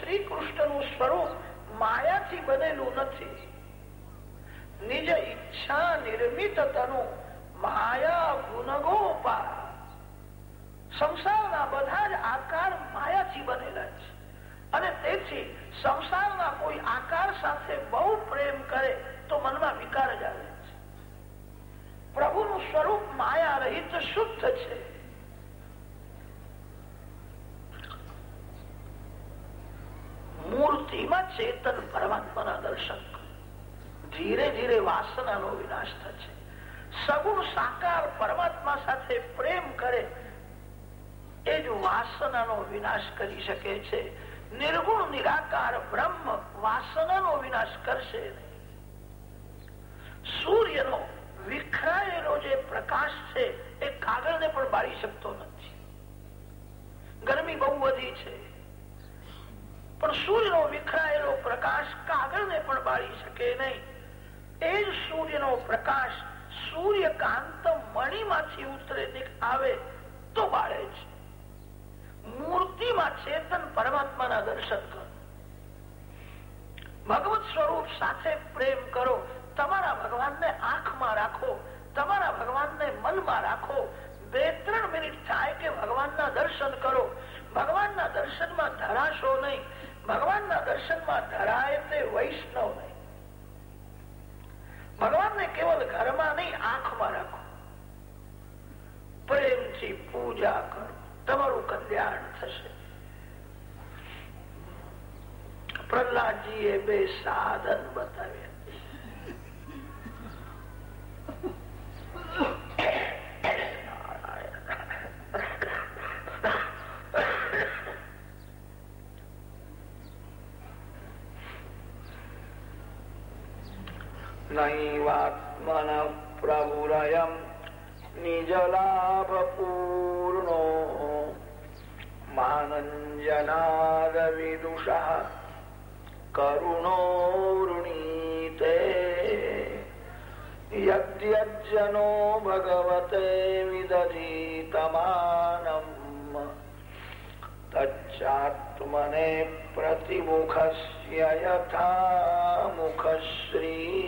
શ્રી કૃષ્ણનું સ્વરૂપ માયાથી બનેલું નથી. નિજ ઈચ્છા નિર્મિત તનુ માયા ગુણગોપા સંસારના બધા જ આકાર માયાથી બનેલા છે. અને તેથી સંસારના કોઈ આકાર સાથે બહુ પ્રેમ કરે તો મનમાં વિકાર જ આવે છે. પ્રભુનું સ્વરૂપ માયા રહિત શુદ્ધ છે. મૂર્તિમાં ચેતન પરમાત્માના દર્શન ધીરે ધીરે વાસનાનો વિનાશ થશે. સગુણ સાકાર પરમાત્મા સાથે પ્રેમ કરે. એ જ વાસનાનો વિનાશ કરી શકે છે. નિર્ગુણ, નિરાકાર બ્રહ્મ વાસનાનો વિનાશ કરશે સૂર્યનો, વિખરાયેલો જે પ્રકાશ છે, એ કાગળને પણ બાળી શકતો નથી. ગરમી બહુ વધી છે. પણ સૂર્યનો વિખરાયેલો પ્રકાશ કાગળને પણ બાળી શકે નહીં. એ જ સૂર્યનો પ્રકાશ સૂર્યકાંત મણીમાંથી ઉતરે આવે તો બાળે છે મૂર્તિમાં ચેતન પરમાત્માના દર્શન કરો. ભગવત સ્વરૂપ સાથે પ્રેમ કરો. તમારા ભગવાનને આંખમાં રાખો. તમારા ભગવાનને મનમાં રાખો. બે ત્રણ મિનિટ થાય કે ભગવાનના દર્શન કરો. ભગવાનના દર્શનમાં ધરાશો નહીં. ભગવાનના દર્શનમાં ધરાય તે વૈષ્ણવ નહીં. ભગવાનને કેવલ ઘરમાં નહીં, આંખમાં રાખો. પ્રેમથી પૂજા કરો. તમારું કલ્યાણ થશે. પ્રહલાદજી એ બે સાધન બતાવ્યા. નૈવાત્મન પ્રભુરય નિજલાભ પૂર્ણો માનંજનાદ વિદુષા કરુણો વૃણીતે યજ્ઞનો ભગવતે વિદધીતમાનમ તચ્ચાત્મને પ્રતિમુખસ્ય યથા મુખશ્રી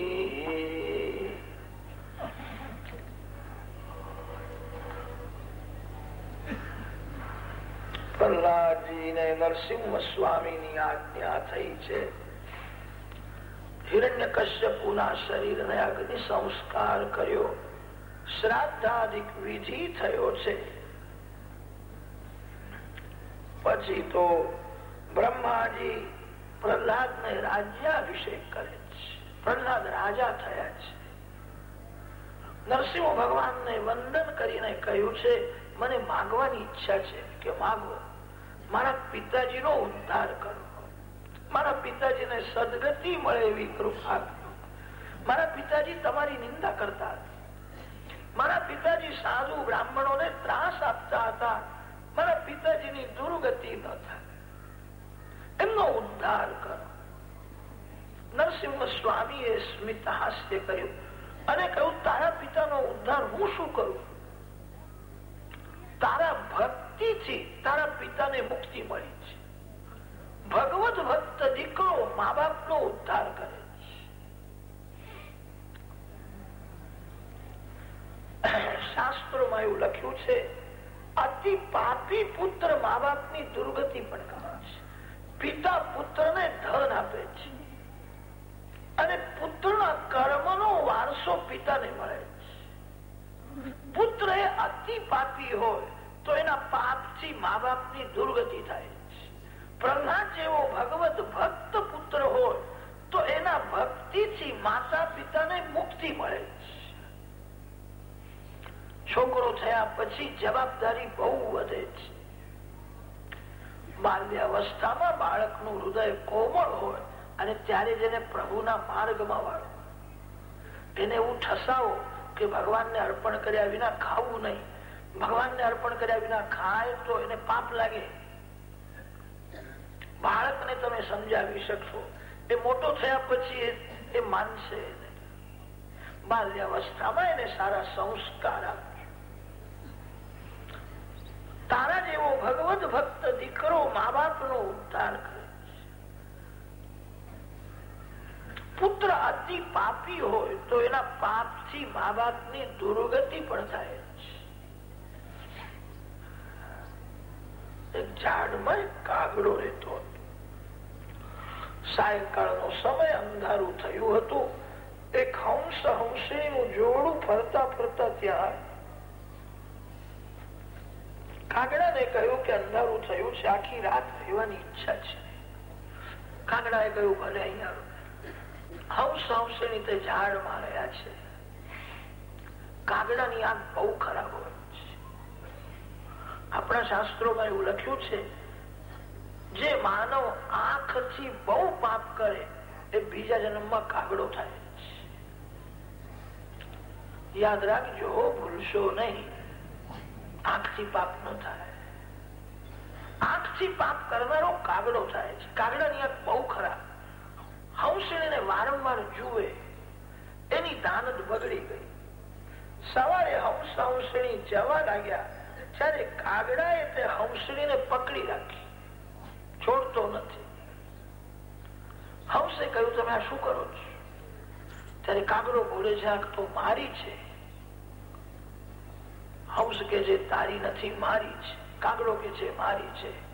પ્રહલાદજીને નરસિંહ સ્વામીની આજ્ઞા થઈ છે હિરણ્ય કશ્યપુના શરીરને અગ્નિ સંસ્કાર કર્યો શ્રાદ્ધાધિક વિધિ થયો છે પછી તો બ્રહ્માજી પ્રહલાદ ને રાજ્યાભિષેક કરે છે। પ્રહલાદ રાજા થયા છે। નરસિંહ ભગવાન ને વંદન કરીને કહ્યું છે, મને માગવાની ઈચ્છા છે કે માગવો મારા પિતાજીનો ઉદ્ધાર કરો. મારા પિતાજીને સદગતિ મળે એવી કૃપા મારા પિતાજી તમારી નિંદા કરતા મારા પિતાજી સાધુ બ્રાહ્મણોને ત્રાસ આપતા હતા. મારા પિતાજીની દુર્ગતિ ન થાય. એમનો ઉદ્ધાર કરો. નરસિંહ સ્વામી એ સ્મિત હાસ્ય કર્યું અને કહ્યું, તારા પિતાનો ઉદ્ધાર હું શું કરું? તારા ભક્તિથી તારા પિતાને મુક્તિ મળી છે. ભગવત ભક્ત દીકરો મા બાપ નો ઉદ્ધાર કરે છે. શાસ્ત્રોમાં એવું લખ્યું છે, અતિ પાપી પુત્ર મા બાપની દુર્ગતિ પણ કરે છે. પિતા પુત્ર ને ધન આપે છે. અને પુત્રના કર્મનો વારસો પિતાને મળે છે. પુત્ર એ અતિ પાપી હોય તો એના પાપથી મા બાપની દુર્ગતિ થાય પ્રહલાદ જેવો ભગવત ભક્ત પુત્ર હોય, તો એના ભક્તિથી માતા પિતાને મુક્તિ મળે છોકરો થયા પછી જવાબદારી બહુ વધે છે. બાલ્યાવસ્થામાં બાળકનું હૃદય કોમળ હોય અને ત્યારે જેને પ્રભુના માર્ગમાં વાળો. તેને એવું ઠસાવો કે ભગવાનને અર્પણ કર્યા વિના ખાવું નહીં. ભગવાન ને અર્પણ કર્યા વિના ખાય તો એને પાપ લાગે. બાળકને તમે સમજાવી શકશો. એ મોટો થયા પછી એ માનશે બાલ્યાવસ્થામાં એને સારા સંસ્કાર તારા જેવો ભગવદ ભક્ત દીકરો મા બાપ નો ઉદ્ધાર કરે પુત્ર અતિ પાપી હોય તો એના પાપથી મા બાપની દુર્ગતિ પણ થાય. ઝાડમાં કાગડો રહેતો હતો. સાયકાળ નો સમય અંધારું થયું હતું. એક હંસ હંસી નું જોડું ફરતા ફરતા ત્યાં કાગડાને કહ્યું કે અંધારું થયું છે, આખી રાત રહેવાની ઈચ્છા છે. કાગડા એ કહ્યું, ભલે અહીંયા હંસ હંસની તે ઝાડમાં રહ્યા છે. કાગડાની આંખ બહુ ખરાબ હોય. આપણા શાસ્ત્રોમાં એવું લખ્યું છે, જે માનવ આંખથી બહુ પાપ કરે, એ બીજા જન્મમાં કાગડો થાય. યાદ રાખજો, ભૂલશો નહીં. આંખથી પાપ ન થાય. આંખથી પાપ કરનારો કાગડો થાય છે. કાગડાની આંખ બહુ ખરાબ. હંસણીને વારંવાર જુએ. એની દાનત બગડી ગઈ. સવારે હંસ હંસણી જવા લાગ્યા. ત્યારે કાગડાએ તે હંસણીને પકડી રાખી. છોડતો નથી. હંસે કહ્યું, તમે આ શું કરો છો? ત્યારે કાગડો બોલે છે, આંખ તો મારી છે. હંસ કે છે, તારી નથી, મારી છે. કાગડો કે છે, મારી છે.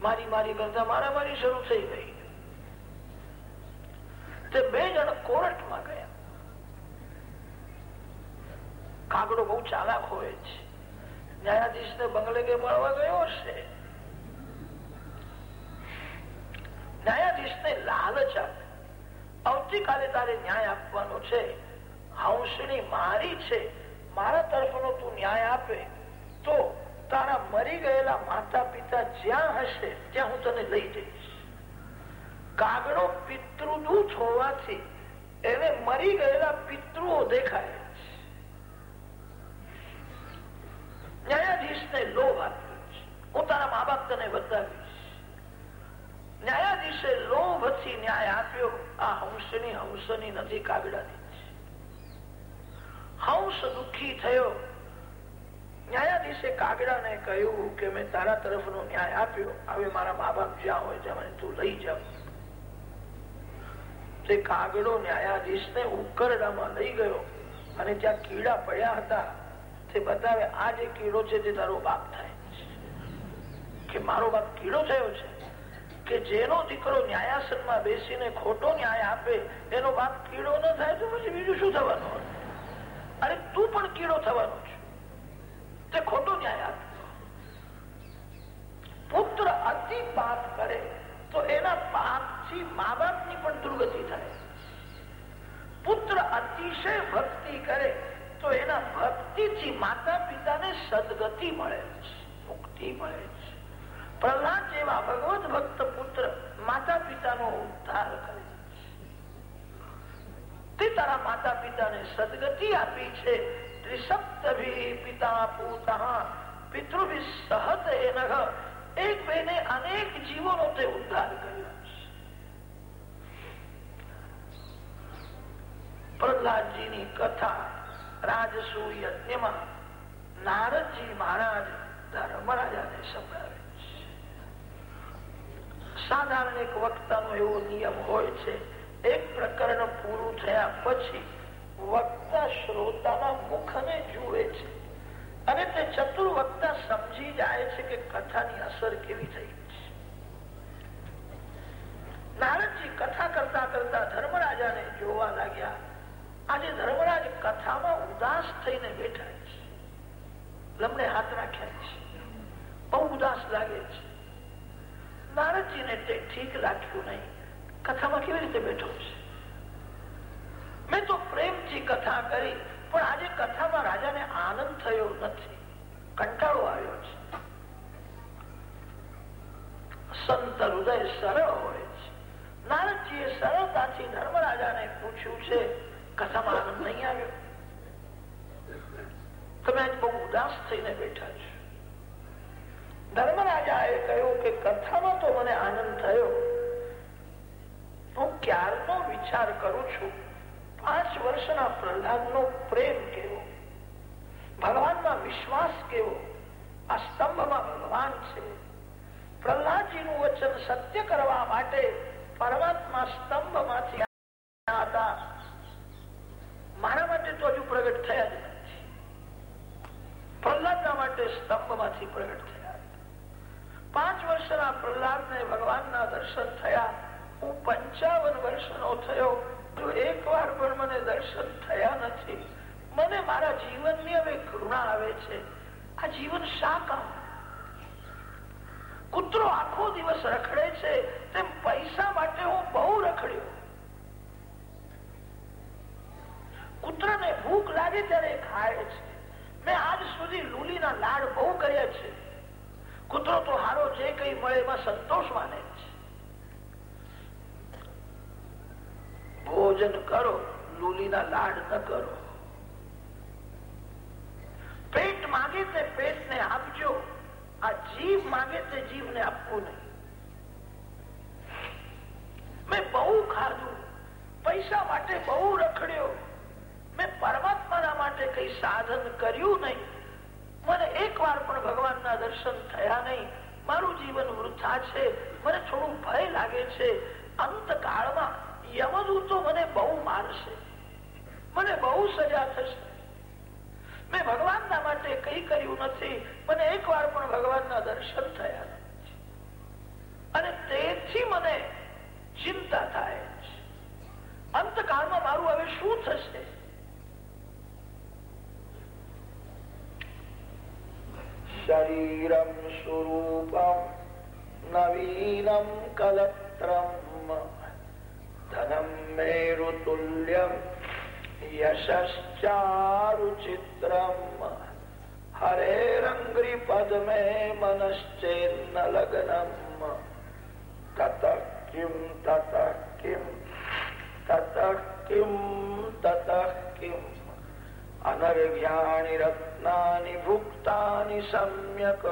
મારી મારી કરતા મારા, મારી શરૂ થઈ ગઈ. તે બે જણ કોર્ટમાં ગયા. કાગડો બહુ ચાલાક હોય છે. ન્યાયાધીશ ને બંગલે કે મળવા ગયો છે. ન્યાયાધીશ ને લાલચ આપે. આવતીકાલે તારે ન્યાય આપવાનો છે. હાઉસણી મારી છે. મારા તરફનો તું ન્યાય આપે. તો તારા મરી ગયેલા માતા પિતા જ્યાં હશે, ત્યાં હું તને લઈ જઈશ. કાગડો પિતૃદૂત હોવાથી એને મરી ગયેલા પિતૃઓ દેખાય. ન્યાયાધીશ ને લોભ આપ્યો છે હું તારા મા બાપ તને બતાવીશ ન્યાયાધીશે લોભથી ન્યાય આપ્યો આ હંસની હંસની નથી કાગડાની હંસ દુઃખી થયો ન્યાયાધીશે કાગડાને કહ્યું કે મેં તારા તરફનો ન્યાય આપ્યો હવે મારા મા બાપ જ્યાં હોય ત્યાં તું લઈ જાવ તે કાગડો ન્યાયાધીશ ને ઉકરડામાં લઈ ગયો અને ત્યાં કીડા પડ્યા હતા તે બતાવે આ જે કીડો છે તે તારો બાપ થાય. કે મારો બાપ કીડો થયો છે? કે જેનો દીકરો ન્યાયાસનમાં બેસીને ખોટો ન્યાય આપે, એનો બાપ કીડો ન થાય તો પછી બીજું શું થવાનું અરે, તું પણ કીડો થવાનો છે. તે ખોટો ન્યાય આપે. પુત્ર અતિ પાપ કરે, તો એના પાપથી મા બાપની પણ દુર્ગતિ થાય. પુત્ર અતિશય ભક્તિ કરે તો એના ભક્તિ થી માતા પિતાને સદગતિ મળે છે, મુક્તિ મળે છે. પ્રહલાદ જેવા ભગવત ભક્ત પુત્ર માતા પિતાનો ઉદ્ધાર કરે તારા માતા પિતાને સદગતિ આપી છે. ત્રિસપ્તભી પિતા સહત એનહ. એક બેને અનેક જીવોનો તે ઉદ્ધાર કર્યો પ્રહલાદજીની કથા રાજસુ યજ્ઞમાં નારદજી મહારાજ ધર્મરાજાને સંભળાવે સાધારણ એક વક્તાનો એવો નિયમ હોય છે, એક પ્રકરણ પૂરું થયા પછી વક્તા શ્રોતાના મુખને જુએ છે. અને તે ચતુર વક્તા સમજી જાય છે કે કથાની અસર કેવી થઈ છે. નારદજી કથા કરતા કરતા ધર્મરાજાને જોવા લાગ્યા આજે ધર્મરાજ કથામાં ઉદાસ થઈને બેઠા છે. લમણે હાથ રાખ્યા છે. બહુ ઉદાસ લાગે છે. નારદજીને તે ઠીક લાગ્યું નહીં. કથામાં કેવી રીતે બેઠો છે? મેં તો પ્રેમથી કથા કરી, પણ આજે કથામાં રાજાને આનંદ થયો નથી. કંટાળો આવ્યો છે. સંત હૃદય સરળ હોય છે. નારદજીએ સરળતાથી ધર્મરાજાને પૂછ્યું છે કથામાં આનંદ નહીં આવ્યો તમે આજ બહુ ઉદાસ થઈને બેઠા છો ધર્મરાજાએ કહ્યું કે કથામાં તો મને આનંદ થયો હું ક્યારનો વિચાર કરું છું પાંચ વર્ષના પ્રહલાદનો પ્રેમ કેવો ભગવાનમાં વિશ્વાસ કેવો આ સ્તંભમાં ભગવાન છે પ્રહલાદજીનું વચન સત્ય કરવા માટે પરમાત્મા સ્તંભમાંથી કાશી પ્રગટ થયા પાંચ વર્ષના પ્રહલાદ ને ભગવાનના દર્શન થયા. હું પંચાવન વર્ષનો થયો. જો એક વાર પણ મને દર્શન થયા નથી, મને મારા જીવનની હવે કરુણા આવે છે. આ જીવન શા કામ? કૂતરો આખો દિવસ રખડે છે, તેમ પૈસા માટે હું બહુ રખડ્યો. કૂતરાને ભૂખ લાગે ત્યારે ખાય છે. મેં આજ સુધી લુલીના લાડ બહુ કર્યા છે. કૂતરો તો હારો જે કઈ મળે એમાં સંતોષ માને છે. ભોજન કરો, લુલીના લાડ ન કરો. પેટ માંગે તે પેટને આપજો. આ જીવ માગે તે જીવને આપવું નહીં. મેં બહુ ખાધું. પૈસા માટે બહુ રખડ્યો. મેં પરમાત્માના માટે કઈ સાધન કર્યું નહીં. મને એક વાર પણ ભગવાનના દર્શન થયા નહીં. મારું જીવન વૃથા છે. મને થોડું ભય લાગે છે. અંતકાળમાં યમદૂતો મને બહુ મારશે. મને બહુ સજા થશે. મેં ભગવાનના માટે કઈ કર્યું નથી. મને એક વાર પણ ભગવાનના દર્શન થયા નથી. અને તેથી મને ચિંતા થાય છે. અંતકાળમાં મારું હવે શું થશે? શરીરમ સ્વરૂપમ નવીનમ धनं યશ્ચારુચિત્રમ હરેરંગ્રી પદ્મે મનશ્ચેન્ન લગ્નમ તત કિમ તત કિમ તત કિમ તત કિમ અનર્ઘ્યાની રત્નાની ભુક્તાની સમ્યક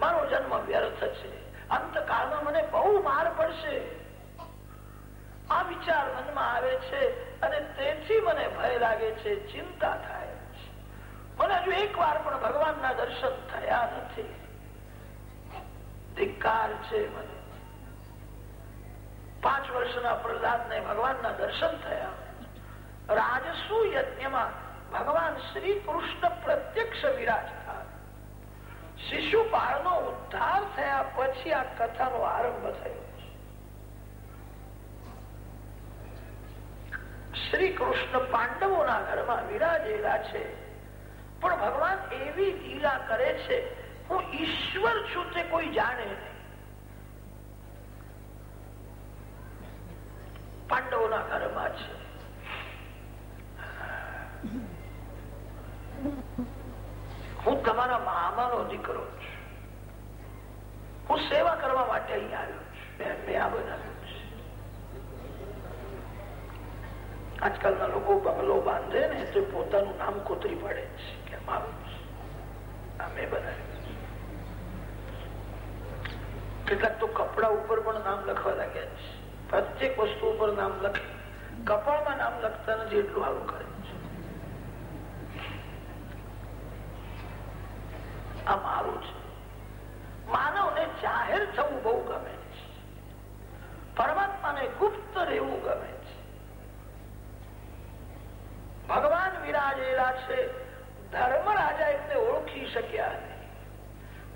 મારો જન્મ વ્યર્થ છે અંતકાળમાં મને બહુ માર પડશે આ વિચાર મનમાં આવે છે અને તેથી મને ભય લાગે છે ચિંતા થાય છે મને હજુ એક વાર પણ ભગવાનના દર્શન થયા નથી। ધિક્કાર છે મને. પાંચ વર્ષના પ્રહલાદ ને ભગવાનના દર્શન થયા. રાજસુ યજ્ઞમાં ભગવાન શ્રી કૃષ્ણ પ્રત્યક્ષ વિરાજતા શિશુપાળ નો ઉદ્ધાર થયા પછી આ કથાનો આરંભ થયો. શ્રી કૃષ્ણ પાંડવોના ઘરમાં વિરાજેલા છે. પણ ભગવાન એવી લીલા કરે છે હું ઈશ્વર છું તે કોઈ જાણે પાંડવોના ઘરમાં છે. હું તમારા મામાનો દીકરો છું. હું સેવા કરવા માટે અહીં આવ્યો છું. મેં આ બનાવ્યું આજકાલના લોકો બંગલો બાંધે ને તો પોતાનું નામ કોતરી પડે છે કે મારું મેં બનાવ્યું. કેટલાક તો કપડા ઉપર પણ નામ લખવા લાગ્યા છે. પ્રત્યેક વસ્તુ ઉપર નામ લખે. કપાળમાં નામ લખતા નથી, એટલું સારું કરે આ મારું છે. માનવને જાહેર થવું બહુ ગમે છે. પરમાત્માને ગુપ્ત રહેવું ગમે છે. ભગવાન વિરાજેલા છે. ધર્મ રાજા એમને ઓળખી શક્યા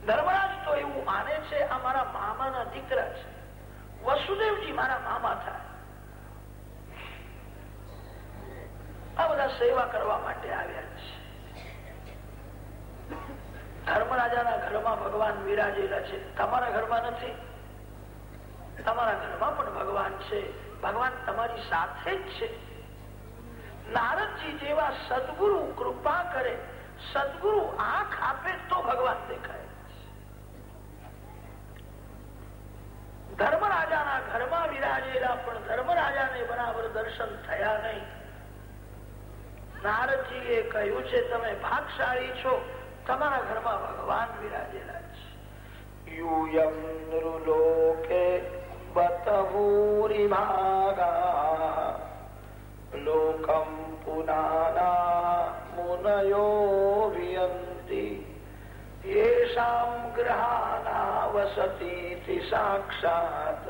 ધર્મરાજ તો એવું માને છે, આ મારા મામાના દીકરા છે. વસુદેવજી મારા મામા થાય. આ બધા સેવા કરવા માટે આવ્યા છે. ધર્મરાજાના ઘરમાં ભગવાન વિરાજેલા છે. તમારા ઘરમાં નથી? તમારા ઘરમાં પણ ભગવાન છે. ભગવાન તમારી સાથે જ છે. નારદજી જેવા સદગુરુ કૃપા કરે, સદગુરુ આંખ આપે તો ભગવાન દેખાય. ધર્મરાજાના ઘરમાં વિરાજેલા, પણ ધર્મરાજાને બરાબર દર્શન થયા નહીં. એ કહ્યું છે, તમે ભાગશાળી છો, તમારા ઘરમાં ભગવાન વિરાજેલા છે. બતભૂરી ભાગા લોકમ પુનાના મુનયો વિયંતી. येषाम् ग्रहाणावसतीति साक्षात्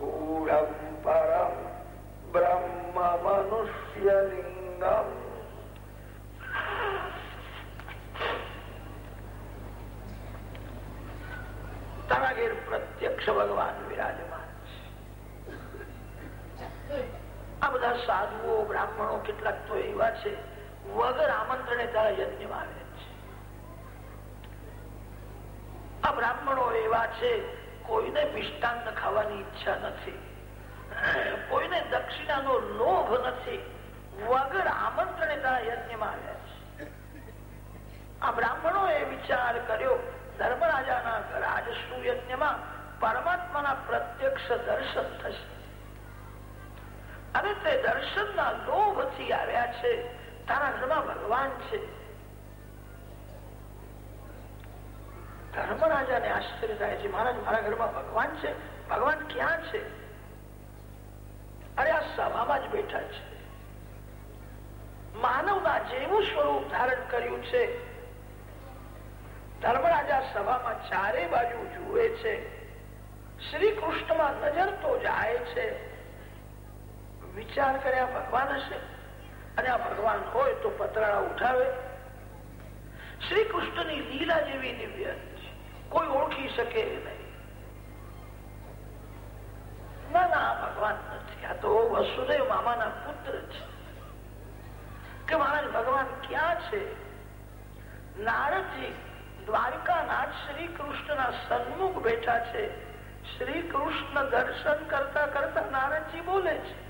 गूढम् परम् ब्रह्ममनुष्यलिङ्गम्। તરાગીર પ્રત્યક્ષ ભગવાન વિરાજમાન છે આ બધા સાધુઓ બ્રાહ્મણો કેટલાક તો એવા છે વગર આમંત્રણે તારા છે, કોઈને મિષ્ટાન ખાવાની ઈચ્છા નથી. કોઈને દક્ષિણાનો લોભ નથી. વગર આમંત્રણે તારા યજ્ઞમાં આવ્યા છે. આ બ્રાહ્મણો એ વિચાર કર્યો, ધર્મરાજાના રાજસુ યજ્ઞમાં પરમાત્માના પ્રત્યક્ષ દર્શન થશે. અને તે દર્શનના લોભથી આવ્યા છે. તારા ઘરમાં ભગવાન છે. ધર્મરાજાને આશ્ચર્ય થાય છે. મહારાજ, મારા ઘરમાં ભગવાન છે. ભગવાન ક્યાં છે? અરે, આ સભામાં જ બેઠા છે. માનવના જેવું સ્વરૂપ ધારણ કર્યું છે. ધર્મરાજા સભામાં ચારે બાજુ જુએ છે. શ્રી કૃષ્ણમાં નજર તો જાય છે. વિચાર કર્યા ભગવાન હશે? અને આ ભગવાન હોય તો પતરાળા ઉઠાવે. શ્રી કૃષ્ણની લીલા જેવી દિવ્ય કોઈ ઓળખી શકે નહીં. ના ભગવાન નથી. આ તો વસુદેવ મામાના પુત્ર છે. કે મહારાજ, ભગવાન ક્યાં છે? નારદજી દ્વારકાનાથ શ્રી કૃષ્ણના સન્મુખ બેઠા છે. શ્રી કૃષ્ણ દર્શન કરતા કરતા નારદજી બોલે છે.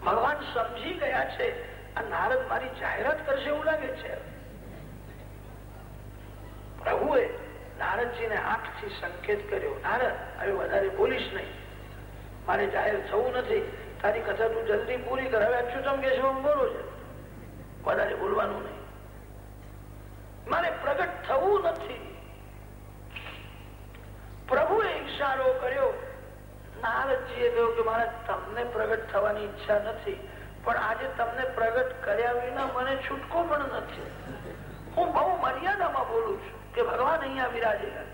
ભગવાન સમજી ગયા છે, આ નારદ મારી જાહેરાત કરશે એવું લાગે છે પ્રભુએ આંખ સંકેત કર્યો. નારદ હવે વધારે બોલીશ નહીં. મારે જાહેર થવું નથી. તારી કથા તું જલ્દી પૂરી કર. અચ્યુતમ કે છે બોલો છે? વધારે બોલવાનું નહીં. મારે પ્રગટ થવું નથી. પ્રભુએ ઈશારો કર્યો. નારદજીએ કહ્યું કે મારે તમને પ્રગટ થવાની ઈચ્છા નથી, પણ આજે તમને પ્રગટ કર્યા વિના મને છૂટકો પણ નથી. હું બહુ મર્યાદામાં બોલું છું કે ભગવાન અહીંયા વિરાજેલા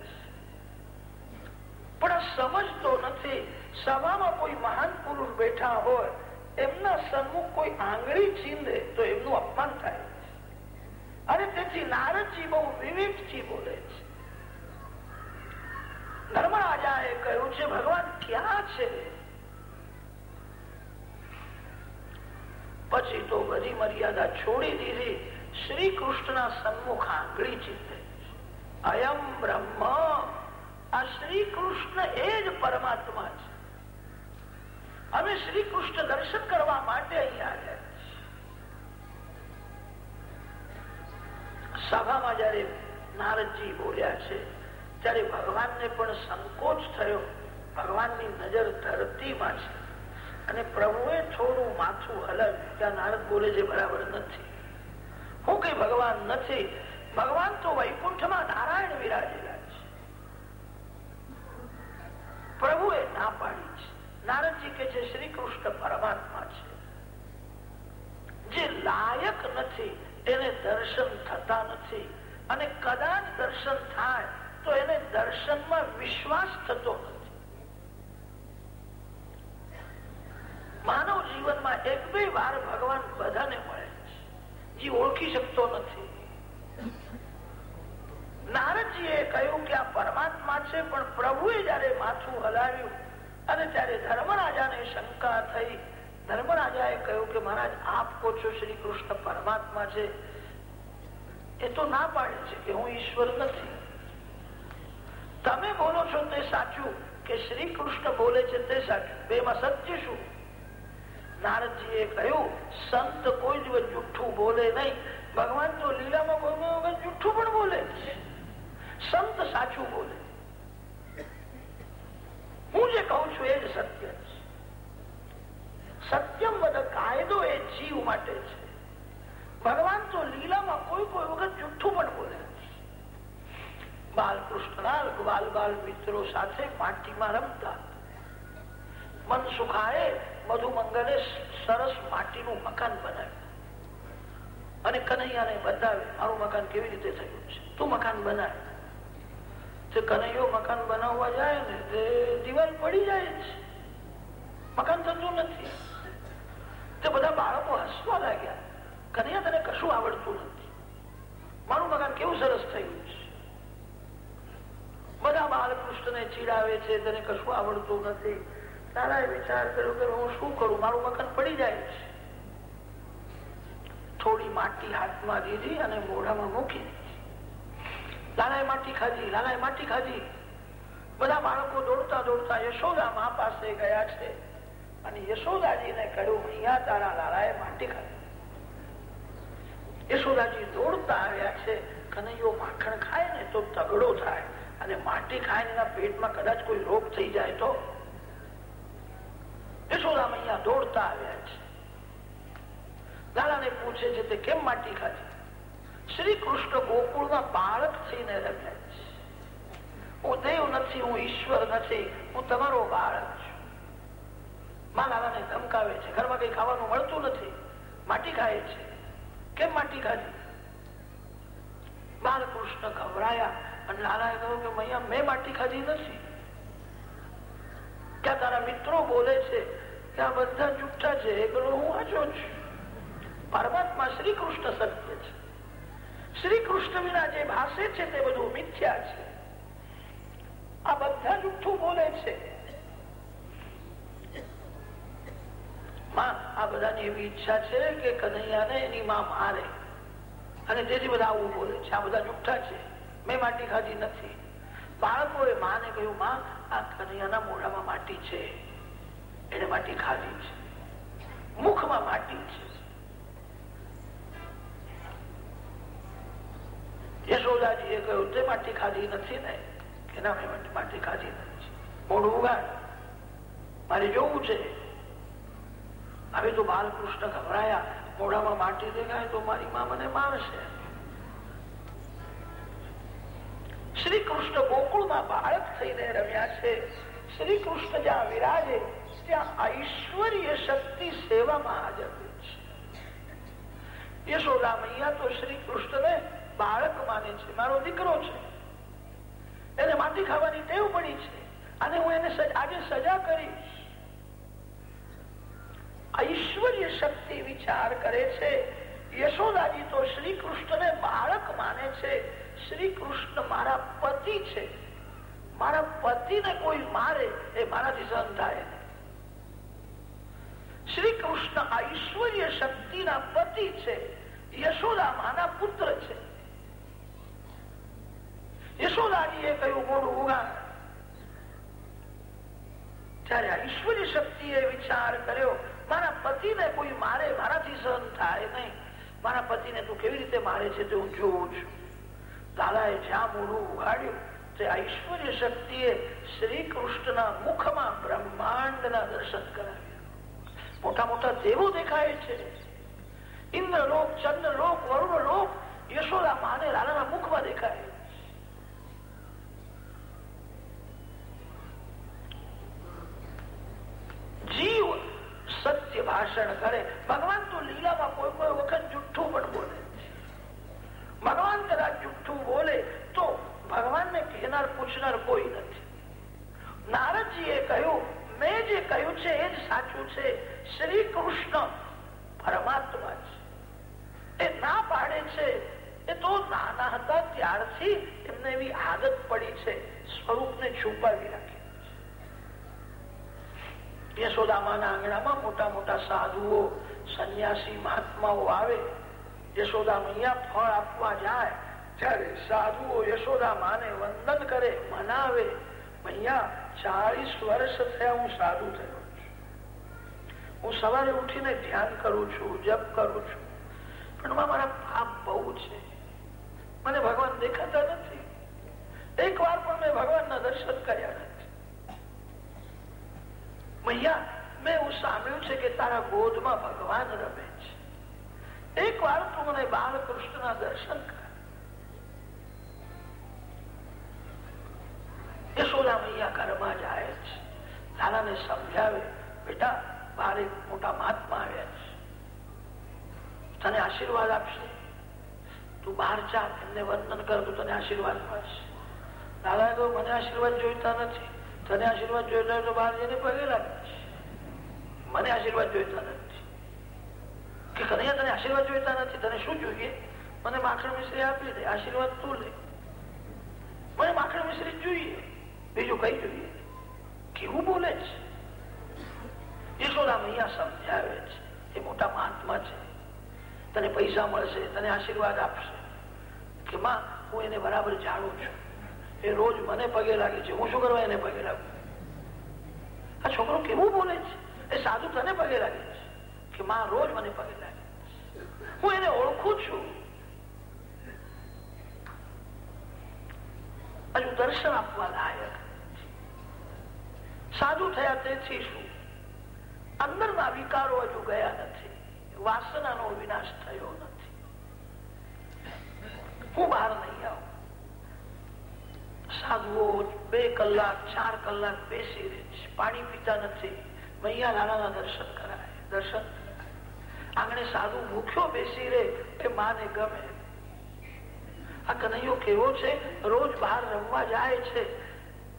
પણ સમજતો નથી. સભામાં કોઈ મહાન પુરુષ બેઠા હોય, એમના સન્મુખ કોઈ આંગળી છીંદે તો એમનું અપમાન થાય અને તેથી નારદજી બહુ વિવેકથી બોલે છે. ધર્મરાજાએ કહ્યું છે, ભગવાન, ક્યાં છે? પછી તો બધી મર્યાદા છોડી દીધી. શ્રી કૃષ્ણના સન્મુખ આંગળી ચીંધે અયમ બ્રહ્મ આ શ્રી કૃષ્ણ એ જ પરમાત્મા છે. અમે શ્રી કૃષ્ણ દર્શન કરવા માટે અહીંયા આવ્યા સભામાં જયારે નારદજી બોલ્યા છે, ત્યારે ભગવાનને પણ સંકોચ થયો. ભગવાનની નજર ધરતીમાં છે. અને પ્રભુએ થોડું માથું હલાવ્યું. ત્યાં નારદ બોલે છે, બરાબર નથી. હું કઈ ભગવાન નથી. ભગવાન તો વૈકુંઠમાં નારાયણ વિરાજેલા છે પ્રભુએ ના પાડી છે નારદજી કે છે શ્રી કૃષ્ણ પરમાત્મા છે જે લાયક નથી એને દર્શન થતા નથી અને કદાચ દર્શન થાય તો એને દર્શનમાં વિશ્વાસ થતો નથી માનવ જીવનમાં એક બે વાર ભગવાન બધાને મળે છે જે ઓળખી શકતો નથી નારદજીએ કહ્યું કે આ પરમાત્મા છે, પણ પ્રભુએ જયારે માથું હલાવ્યું અને ત્યારે ધર્મરાજાને શંકા થઈ, ધર્મરાજાએ કહ્યું કે મહારાજ, આપ કહો શ્રી કૃષ્ણ પરમાત્મા છે. એ તો ના પાડે છે કે હું ઈશ્વર નથી. તમે બોલો છો તે સાચું કે શ્રી કૃષ્ણ બોલે છે તે સાચું? બેમાં સત્ય શું? નારદજી એ કહ્યું, સંત કોઈ દિવસ જુઠ્ઠું બોલે નહીં. ભગવાન તો લીલામાં કોઈ જુઠ્ઠું પણ બોલે છે. સંત સાચું બોલે. હું જે કહું છું એ જ સત્ય છે. સત્યમ બધા કાયદો એ જીવ માટે છે. ભગવાન તો લીલામાં કોઈ કોઈ વખત જુઠ્ઠું પણ બોલે બાલકૃષ્ણલાલ બાલ બાલ મિત્રો સાથે માટીમાં રમતા. મન સુખાએ મધુ મંગલે સરસ માટીનું મકાન બનાવ્યું. અને કનૈયાને બતાવે મારું મકાન કેવી રીતે થયું છે? તું મકાન બનાવે તે કનૈયો મકાન બનાવવા જાય ને, તે દિવાલ પડી જાય છે મકાન થતું નથી. તે બધા બાળકો હસવા લાગ્યા. કનૈયા તને કશું આવડતું નથી. મારું મકાન કેવું સરસ થયું છે. બધા બાલકૃષ્ણને ચીડાવે છે, તને કશું આવડતું નથી. તારા વિચાર કર્યો કે હું શું કરું? મારું મકાન પડી જાય છે. થોડી માટી હાથમાં દીધી અને મોઢામાં મૂકી લાલાએ માટી ખાધી લાલાએ માટી ખાધી. બધા બાળકો દોડતા દોડતા યશોદા મા પાસે ગયા છે. અને યશોદાજીને કહ્યું, અહીંયા તારા લાલાએ માટી ખાધી. યશોદાજી દોડતા આવ્યા છે. કનૈયો માખણ ખાય ને તો તગડો થાય અને માટી ખાય પેટમાં કદાચ કોઈ રોગ થઈ જાય તો? યશોદા મૈયા દોડતા આવ્યા છે. લાલાને પૂછે છે, તે કેમ માટી ખાધી? શ્રી કૃષ્ણ ગોકુળમાં બાળક થઈને રમ્યા છે. હું દેવ નથી હું ઈશ્વર નથી હું તમારો બાળક છું. મા ધમકાવે છે. ઘરમાં કઈ ખાવાનું મળતું નથી. માટી ખાય છે. કેમ માટી ખાધી? બાલકૃષ્ણ ગભરાયા અને લાલાએ કહ્યું કે મૈયા, મેં માટી ખાધી નથી. ક્યાં તારા મિત્રો બોલે છે કે આ બધા જુઠ્ઠા છે એકલો હું વાંચો છું. પરમાત્મા શ્રી કૃષ્ણ સત્ય શ્રી કૃષ્ણ વિના જે ભાષે છે તે બધું મિથ્યા છે. આ બધા જુઠ્ઠું બોલે છે. આ બધાની એવી ઈચ્છા છે કે કનૈયાને એની માં મારે. અને તેથી બધા આવું બોલે છે. આ બધા જુઠ્ઠા છે. મેં માટી ખાધી નથી. બાળકોએ માને કહ્યું, માં, આ કનૈયાના મોઢામાં માટી છે. એને માટી ખાધી છે. મુખમાં માટી છે. યશોદાજી એ કહ્યું, તે માટી ખાધી નથી ને? કે મેં માટી ખાધી નથી? મોઢું ઉગાડ. મારે જોવું છે. હવે તો બાલકૃષ્ણ ગભરાયા. મોઢામાં માટી દેખાય તો મારી મા મને મારશે. શ્રી કૃષ્ણ ગોકુળમાં બાળક થઈને રમ્યા છે. શ્રી કૃષ્ણ જ્યાં વિરાજે, ત્યાં ઐશ્વર્ય શક્તિ સેવામાં હાજર છે. યશોદા મૈયા તો શ્રી કૃષ્ણને બાળક માને છે, મારો દીકરો છે. એને માટી ખાવાની ટેવ પડી છે. અને હું એને આજે સજા કરીશ. ઐશ્વર્ય શક્તિ વિચાર કરે છે. યશોદાજી તો શ્રી કૃષ્ણને બાળક માને છે. શ્રી કૃષ્ણ મારા પતિ છે. મારા પતિને કોઈ મારે એ મારાથી સહન થાય શ્રી કૃષ્ણ ઐશ્વર્ય શક્તિના પતિ છે. યશોદા માના પુત્ર છે. યશોદાજીએ કહ્યું મોડું ઉગા. ત્યારે ઐશ્વર્ય શક્તિએ વિચાર કર્યો, મારા પતિને કોઈ મારે મારાથી સહન થાય નહીં. મારા પતિને તું કેવી રીતે મારે છે તે હું જોઉં છું. દાદાએ જ્યાં મોડું ઉગાડ્યું તે ઐશ્વર્ય શક્તિએ શ્રી કૃષ્ણના મુખમાં બ્રહ્માંડના દર્શન કરાવ્યા. મોટા મોટા દેવો દેખાય છે. ઇન્દ્રલોક, ચંદ્રલોક વરુણ લોક યશોદા માને લાલાના મુખમાં દેખાય જીવ સત્ય ભાષણ કરે. ભગવાન તો લીલામાં કોઈ કોઈ વખત જુઠ્ઠું પણ બોલે ભગવાન કદાચ જુઠ્ઠું બોલે તો ભગવાનને કહેનાર, પૂછનાર કોઈ નથી. નારદજીએ કહ્યું, મેં જે કહ્યું છે એ જ સાચું છે. શ્રી કૃષ્ણ પરમાત્મા છે. એ ના પાડે છે, એ તો નાના હતા ત્યારથી એમને એવી આદત પડી છે, સ્વરૂપને છુપાવી રાખી. યશોદામાના આંગણામાં મોટા મોટા સાધુઓ, સંન્યાસી મહાત્માઓ આવે. યશોદા મૈયા ફળ આપવા જાય. ત્યારે સાધુઓ યશોદા માને વંદન કરે, મનાવે, મૈયા ચાલીસ વર્ષ થયા હું સાધુ થયો હું સવારે ઉઠીને ધ્યાન કરું છું, જપ કરું છું. પણ મારા પાપ બહુ છે. મને ભગવાન દેખાતા નથી. એક વાર પણ મેં ભગવાનના દર્શન કર્યા નથી. મૈયા, મેં એવું સાંભળ્યું છે કે તારા ગોદમાં ભગવાન રમે છે. એક વાર તું મને બાળકૃષ્ણના દર્શન કર. મૈયા ઘરમાં સમજાવે, બેટા એક મોટા મહાત્મા આવ્યા છે. તને આશીર્વાદ આપશે. તું બહાર જા, એમને વંદન કર તને આશીર્વાદ મળશે. દાદા કહ્યું મને આશીર્વાદ જોઈતા નથી. તને આશીર્વાદ જોઈતા હોય તો બહાર જઈને પગે લાગે મને આશીર્વાદ જોઈતા નથી. કે કનૈયા તને આશીર્વાદ જોઈતા નથી, તને શું જોઈએ? મને માખણ મિશ્રી આપી દે, આશીર્વાદ તું લે. મને માખણ મિશ્રી જોઈએ. બીજું કઈ જોઈએ કેવું બોલે છે? યશોદા અહીંયા સમજાવે છે. એ મોટા મહાત્મા છે. તને પૈસા મળશે, તને આશીર્વાદ આપશે. કે માં, હું એને બરાબર જાણું છું. એ રોજ મને પગે લાગે છે. હું શું કરવા એને પગે લાગુ? આ છોકરો કેવું બોલે છે? એ સાધુ તને પગે લાગે છે કે માં રોજ મને પગે લાગે હું એને ઓળખું છું. હજુ દર્શન આપવા લાયક સાધુ થયા તેથી શું? અંદરના વિકારો હજુ ગયા નથી. વાસનાનો વિનાશ થયો નથી. હું બહાર નહીં આવું. સાધુઓ બે કલાક, ચાર કલાક બેસી પાણી પીતા નથી. મૈયા લાલાના દર્શન કરાય. દર્શન આંગણે સાધુ ભૂખ્યો બેસી રે એ માને ગમે. આ કનૈયો કેવો છે? રોજ બહાર રમવા જાય છે.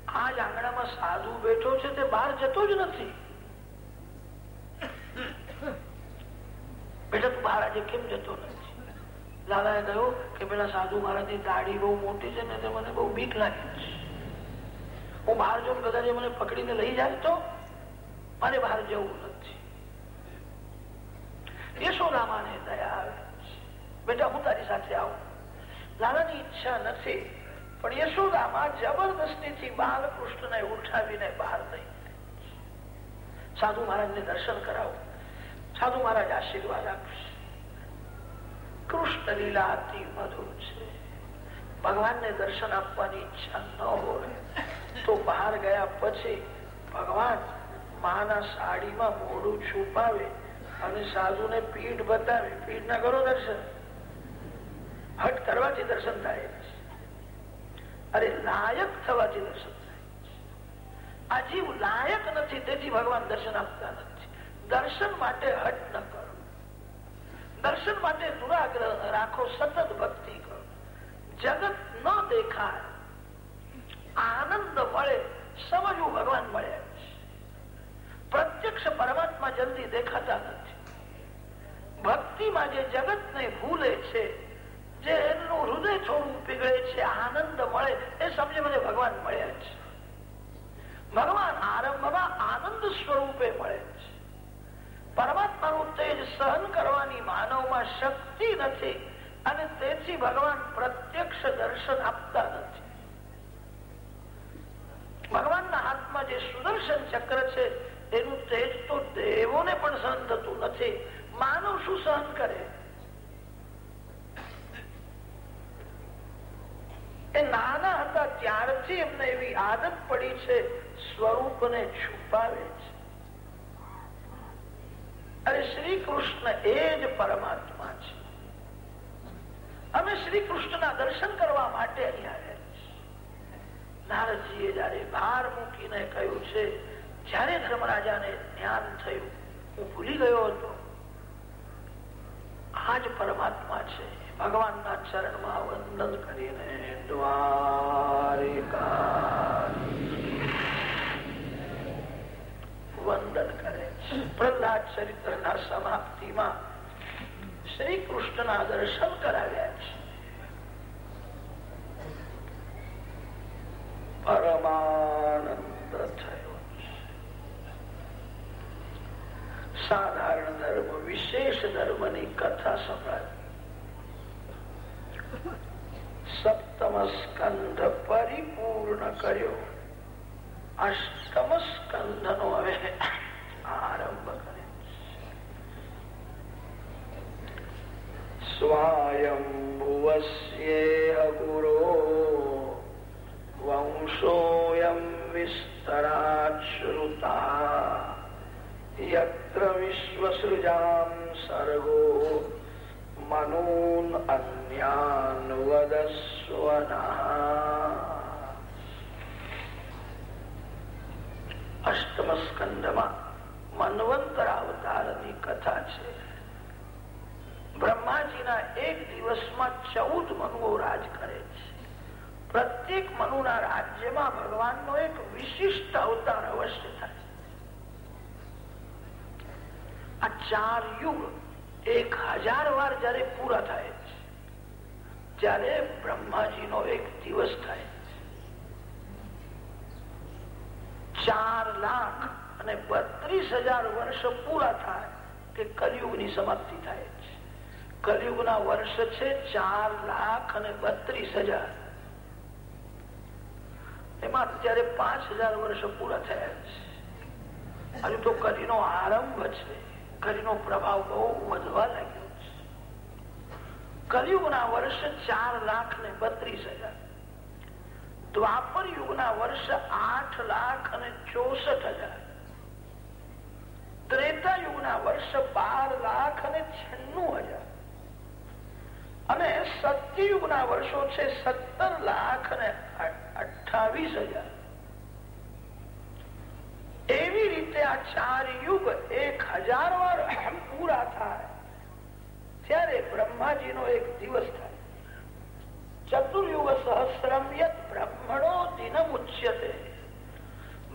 આજ આંગણામાં સાધુ બેઠો છે, તે બહાર જતો જ નથી. તું બહાર આજે કેમ જતો નથી? લાલાએ કહ્યું કે, પેલા સાધુ મહારાજની દાઢી બહુ મોટી છે ને તે મને બહુ બીક લાગે હું બહાર જો કદાચ મને પકડીને લઈ જાય તો મારે બહાર જવું નથી. યશોદામાને દયા આવે બેટા, હું તારી સાથે આવું. લાલાની ઈચ્છા નથી, પણ યશોદામાં જબરદસ્તીથી બાલકૃષ્ણને ઉઠાવીને બહાર લઈ સાધુ મહારાજને દર્શન કરાવું. સાધુ મહારાજ આશીર્વાદ આપશે. કૃષ્ણ લીલા અતિ મધુર છે. ભગવાનને દર્શન આપવાની ઈચ્છા ન હોય તો બહાર ગયા પછી ભગવાન માના સાડીમાં મોડું છુપાવે અને સાધુને પીઠ બતાવે. પીઠ ના કરો દર્શન. હટ કરવાથી દર્શન થાય અરે લાયક થવાથી દર્શન થાય આ જીવ લાયક નથી, તેથી ભગવાન દર્શન આપતા નથી. દર્શન માટે હટ ન કરો. દર્શન માટે દુરાગ્રહ રાખો, સતત ભક્તિ કરો. જગત ન દેખાય. આનંદ મળે, સમજવું ભગવાન મળ્યા પ્રત્યક્ષ પરમાત્મા જલ્દી દેખાતા નથી. ભક્તિમાં જે જગત ને ભૂલે છે, જે એમનું હૃદય થોડું પીગળે છે, આનંદ મળે, એ સમજે મને ભગવાન મળ્યા છે. ભગવાન આરંભમાં આનંદ સ્વરૂપે મળે છે. પરમાત્માનું તેજ સહન કરવાની માનવમાં શક્તિ નથી અને તેથી ભગવાન પ્રત્યક્ષ દર્શન આપતા નથી. ભગવાનના હાથમાં જે સુદર્શન ચક્ર છે એનું તેજ તો દેવોને પણ સહન થતું નથી. માનવ શું સહન કરે? એ નાના હતા ત્યારથી એમને એવી આદત પડી છે, સ્વરૂપને છુપાવે છે. અરે શ્રી કૃષ્ણ એ જ પરમાત્મા છે. અમે શ્રી કૃષ્ણના દર્શન કરવા માટે અહીંયા નારદજીએ જયારે ભાર મૂકીને કહ્યું છે, જયારે ધર્મરાજાને જ્ઞાન થયું, હું ભૂલી ગયો હતો. આ જ પરમાત્મા છે. ભગવાનના ચરણમાં વંદન કરીને દ્વારિકા વંદન પ્રહલાદ ચરિત્રના સમાપ્તિમાં શ્રી કૃષ્ણના દર્શન કરાવ્યા છે. પરમાનંદ થયો સાધારણ ધર્મ, વિશેષ ધર્મની કથા સંભળાવી સપ્તમ સ્કંધ પરિપૂર્ણ કર્યો. અષ્ટમ સ્કંધ નો હવે આરંભ કરે સ્વાયંભુવસ્યેહ ગુરો વંશોયમ વિસ્તરાશ્રુતા યત્ર વિશ્વસૃજામ સર્ગો મનૂન અન્યાન વદસ્વના અષ્ટમ સ્કંદમાં મનવંતર અવતારની કથા છે. બ્રહ્માજીના એક દિવસમાં ચૌદ મનુઓ રાજ કરે છે. પ્રત્યેક મનુના રાજ્યમાં ભગવાનનો એક વિશિષ્ટ અવતાર અવશ્ય થાય આ ચાર યુગ એક હજાર વાર જયારે પૂરા થાય છે, ત્યારે બ્રહ્માજીનો એક દિવસ થાય ચાર લાખ અને બત્રીસ હજાર વર્ષ પૂરા થાય કે કલયુગની સમાપ્તિ થાય છે કલયુગના વર્ષ છે ચાર લાખ અને બત્રીસ હજાર. એમાં અત્યારે પાંચ હજાર વર્ષ પૂરા થયા છે હજુ તો કલીનો આરંભ છે. કલીનો પ્રભાવ બહુ વધવા લાગ્યો છે. કલયુગના વર્ષ ચાર લાખ ને બત્રીસ હજાર. દ્વાપર યુગના વર્ષ આઠ લાખ અને ચોસઠ હજાર. ત્રેતા યુગના વર્ષ બાર લાખ અને છન્નું હજાર. અને સત્યયુગના વર્ષો છે સત્તર લાખ અને અઠાવીસ હજાર. એવી રીતે આ ચાર યુગ એક હજાર વાર પૂરા થાય, ત્યારે બ્રહ્માજી નો એક દિવસ થાય. ચતુર્યુગ સહસ્રમ યત બ્રહ્મણો દિન ઉચ્યતે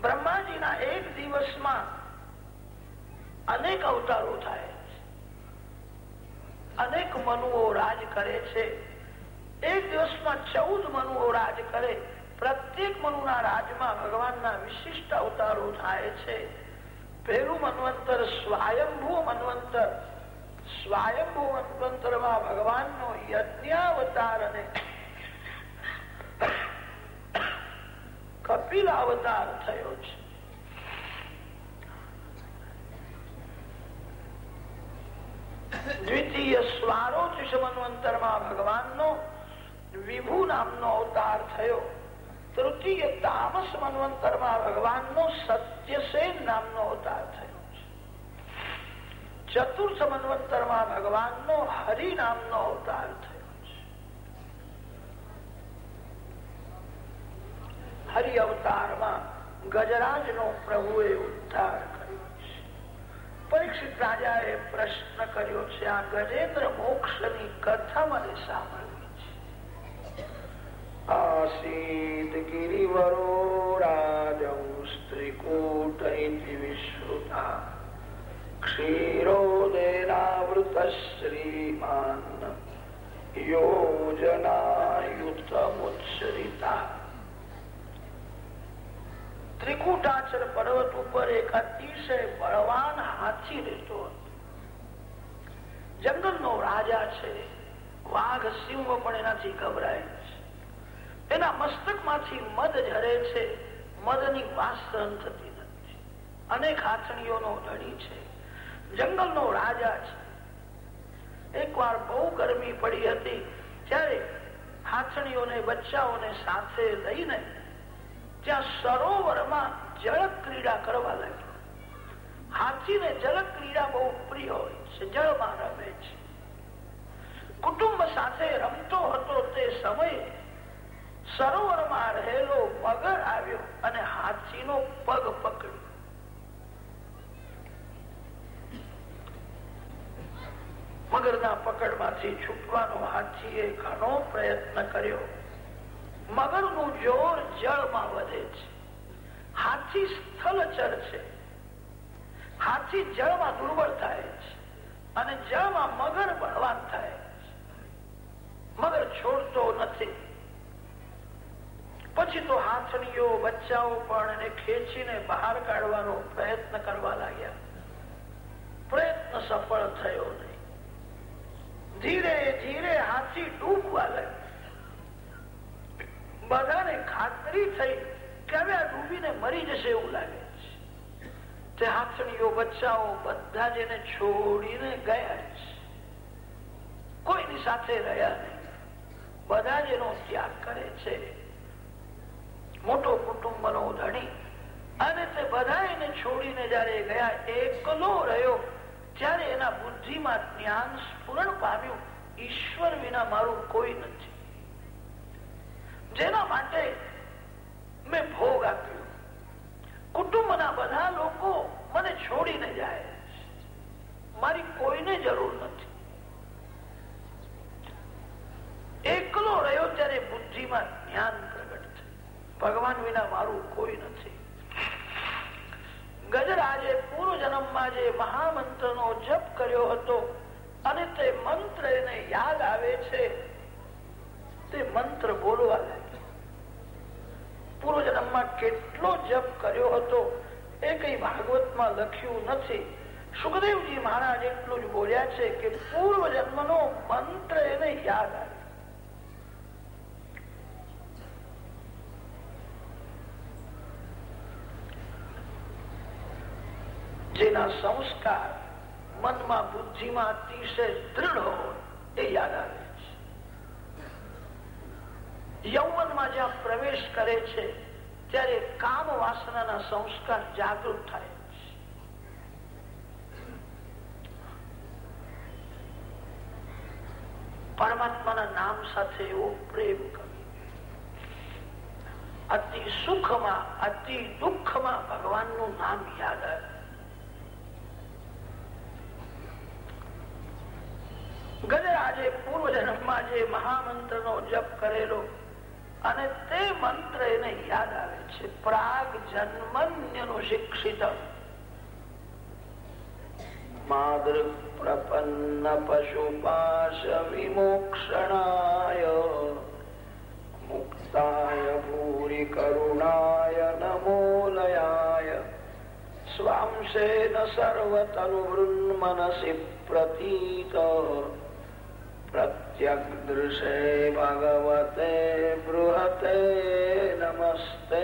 બ્રહ્માજીના એક દિવસમાં અનેક અવતારો થાય અનેક મનુઓ રાજ કરે છે। એક દિવસમાં ચૌદ મનુઓ રાજ કરે પ્રત્યેક મનુના રાજમાં ભગવાનના વિશિષ્ટ અવતારો થાય છે। પહેલું મનવંતર સ્વયંભૂ મનવંતર સ્વયંભૂ મનવંતરમાં ભગવાનનો યજ્ઞાવતાર અને કપિલ અવતાર થયો છે. દ્વિતીય સ્વારોચિષ મન્વંતરમાં ભગવાનનો વિભુ નામનો અવતાર થયો. તૃતીય તામસ મન્વંતરમાં ભગવાનનો સત્યસેન નામનો અવતાર થયો છે. ચતુર્થ મન્વંતરમાં ભગવાનનો હરિ નામનો અવતાર થયો છે હરિ અવતારમાં ગજરાજનો પ્રભુએ ઉદ્ધાર કર્યો છે. પરીક્ષિત રાજાએ પ્રશ્ન કર્યો છે, આ ગજેન્દ્ર મોક્ષની કથા મને સાંભળવી છે. આસીત ગિરિવરો રાજૌ સ્ત્રીકૂટ વિશ્રુતા ક્ષીરોદેનાવૃત શ્રીમાન. યોજનાયુતમુચ્છરિતા ત્રિકુટાચલ પર્વત ઉપર એક અતિશય બળવાન હાથી રહેતો હતો. જંગલનો રાજા છે, વાઘ, સિંહ પણ એનાથી ગભરાય એના મસ્તકમાંથી મદ ઝરે છે, મદની વાસ સહન થતી નથી. અનેક હાથણીઓનો ધણી છે. જંગલનો રાજા છે. એક વાર બહુ ગરમી પડી હતી, ત્યારે હાથણીઓને, બચ્ચાઓને સાથે લઈને ત્યાં સરોવરમાં જળ ક્રીડા કરવા લાગ્યો. હાથીને જળ ક્રીડા બહુ પ્રિય હોય છે, જળમાં રમે છે. કુટુંબ સાથે રમતો હતો તે સમયે સરોવરમાં રહેલો મગર આવ્યો અને હાથીનો પગ પકડ્યો. મગરના પકડમાંથી છૂટવાનો હાથીએ ઘણો પ્રયત્ન કર્યો. મગરનું જોર જળમાં વધે છે. હાથી સ્થળચર છે. હાથી જળમાં દુર્બળ થાય છે અને જળમાં મગર બળવાન થાય છે. મગર છોડતો નથી. પછી તો હાથણીઓ બચ્ચાઓ પણ એને ખેંચીને બહાર કાઢવાનો પ્રયત્ન કરવા લાગ્યા. પ્રયત્ન સફળ થયો નહીં. ધીરે ધીરે હાથી ડૂબવા લાગ્યો. બધાને ખાતરી થઈ કે હવે આ ડૂબીને મરી જશે એવું લાગે છે. તે હાથણીઓ બચ્ચાઓ બધા જ એને છોડીને ગયા છે. કોઈની સાથે રહ્યા નહીં. બધા જ એનો ત્યાગ કરે છે. મોટો કુટુંબનો ધણી અને તે બધા એને છોડીને જયારે ગયા, એકલો રહ્યો, ત્યારે એના બુદ્ધિમાં જ્ઞાન સ્ફુરણ પામ્યું. ઈશ્વર વિના મારું કોઈ નથી. જેના માટે મેં ભોગ આપ્યો. કુટુંબના બધા લોકો મને છોડીને જાય. મારી કોઈને જરૂર નથી. એકલો રહ્યો ત્યારે બુદ્ધિમાં જ્ઞાન પ્રગટ થયું. ભગવાન વિના મારું કોઈ નથી. ગજરાજે પૂર્વ જન્મમાં જે મહામંત્ર નો જપ કર્યો હતો અને તે મંત્ર એને યાદ આવે છે, તે મંત્ર બોલવા લાગ્યો. પૂર્વ જન્મમાં કેટલો જપ કર્યો હતો એ કઈ ભાગવતમાં લખ્યું નથી. સુખદેવજી મહારાજ એટલું જ બોલ્યા છે કે પૂર્વ જન્મનો મંત્ર એને યાદ આવે. જેના સંસ્કાર મનમાં બુદ્ધિમાં અતિશય દૃઢ હોય એ યાદ આવે. યૌવનમાં જ્યાં પ્રવેશ કરે છે, ત્યારે કામ વાસનાના સંસ્કાર જાગૃત થાય પરમાત્માના નામ સાથે એવો પ્રેમ કરે. અતિ સુખમાં, અતિ દુઃખમાં ભગવાનનું નામ યાદ આવે. ગજરાજે પૂર્વ જન્મમાં જે મહામંત્ર નો જપ કરેલો અને તે મંત્ર એને યાદ આવે છે, પ્રાગ જન્મન્યનું શિક્ષિત. માદૃ પ્રપન્ન પશુપાશ વિમોક્ષણાય, મુક્તાય ભૂરી કરુણાય નમોલયાય સ્વાંશેન સર્વતનુવૃન્મનસી પ્રતીત. નમસ્તે